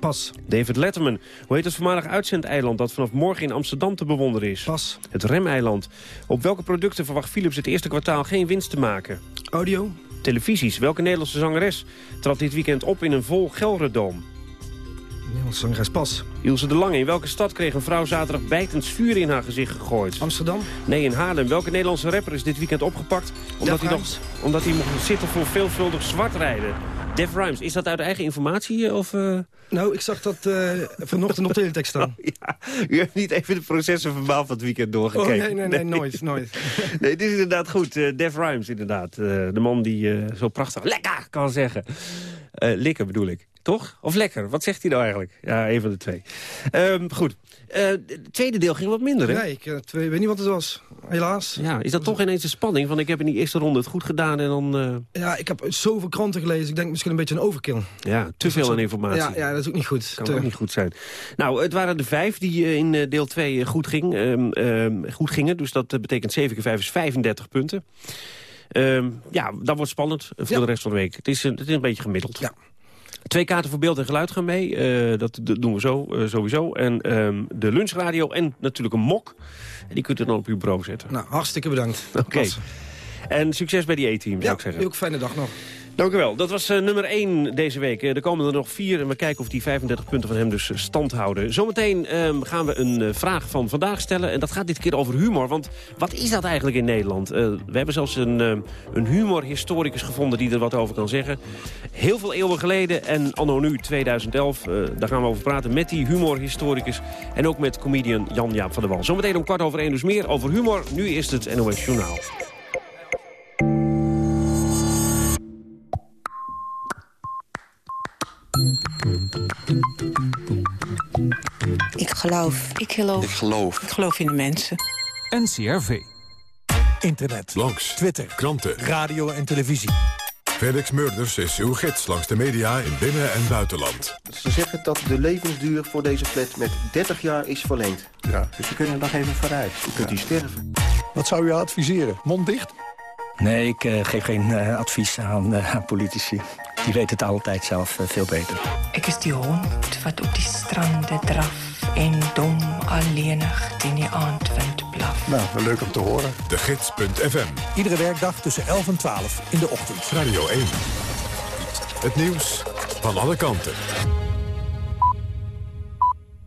Pas. David Letterman. Hoe heet het voormalig uitzendeiland dat vanaf morgen in Amsterdam te bewonderen is? Pas. Het Remeiland. Op welke producten verwacht Philips het eerste kwartaal geen winst te maken? Audio. Televisies. Welke Nederlandse zangeres trad dit weekend op in een vol Gelredoom? Nederlandse zangeres Pas. Ilse de Lange. In welke stad kreeg een vrouw zaterdag bijtend vuur in haar gezicht gegooid? Amsterdam. Nee, in Haarlem. Welke Nederlandse rapper is dit weekend opgepakt? Omdat, hij, nog, omdat hij mocht zitten voor veelvuldig zwart rijden. Def Rhymes. Is dat uit eigen informatie? Of, uh... Nou, ik zag dat uh, vanochtend op teletext staan. Oh, ja. U heeft niet even de processen verbaal van het weekend doorgekeken. Oh, nee, nee, nee, nooit, nooit. nee, dit is inderdaad goed. Uh, Def Rhymes, inderdaad. de man die zo prachtig lekker kan zeggen. Likken bedoel ik. Toch? Of lekker? Wat zegt hij nou eigenlijk? Ja, een van de twee. Um, goed. Uh, het tweede deel ging wat minder, hè? Nee, ik uh, twee, weet niet wat het was. Helaas. Ja, is dat toch ineens een spanning? Van ik heb in die eerste ronde het goed gedaan en dan... Uh... Ja, ik heb zoveel kranten gelezen. Ik denk misschien een beetje een overkill. Ja, te veel aan informatie. Ja, ja, dat is ook niet goed. Kan te... ook niet goed zijn. Nou, het waren de vijf die in deel 2 goed, ging, um, goed gingen. Dus dat betekent 7 keer 5 is 35 punten. Um, ja, dat wordt spannend voor ja. de rest van de week. Het is, het is een beetje gemiddeld. Ja. Twee kaarten voor beeld en geluid gaan mee. Uh, dat doen we zo, uh, sowieso. En um, de lunchradio en natuurlijk een mok. En die kunt u dan op uw bureau zetten. Nou, hartstikke bedankt. Oké. Okay. En succes bij die E-team, zou ja, ik zeggen. ook fijne dag nog. Dank u wel. Dat was uh, nummer 1 deze week. Uh, er komen er nog vier en we kijken of die 35 punten van hem dus stand houden. Zometeen um, gaan we een uh, vraag van vandaag stellen. En dat gaat dit keer over humor. Want wat is dat eigenlijk in Nederland? we hebben zelfs een, een humorhistoricus gevonden die er wat over kan zeggen. Heel veel eeuwen geleden en anno nu 2011. daar gaan we over praten met die humorhistoricus. En ook met comedian Jan-Jaap van der Wal. Zometeen om kwart over één dus meer over humor. Nu is het NOS Journaal. Ik geloof. Ik geloof. Ik geloof. Ik geloof in de mensen. NCRV. Internet. Langs. Twitter. Kranten. Radio en televisie. Felix Murders is uw gids langs de media in binnen- en buitenland. Ze zeggen dat de levensduur voor deze flat met 30 jaar is verlengd. Ja, dus we kunnen nog even vooruit. U kunt hier sterven. Wat zou u adviseren? Mond dicht? Nee, ik uh, geef geen uh, advies aan, uh, aan, politici. Die weten het altijd zelf veel beter. Ik is die hond wat op die stranden draf... en dom alleenig in die aandwind blaf. Nou, leuk om te horen. De Gids.fm. Iedere werkdag tussen 11 en 12 in de ochtend. Radio 1. Het nieuws van alle kanten.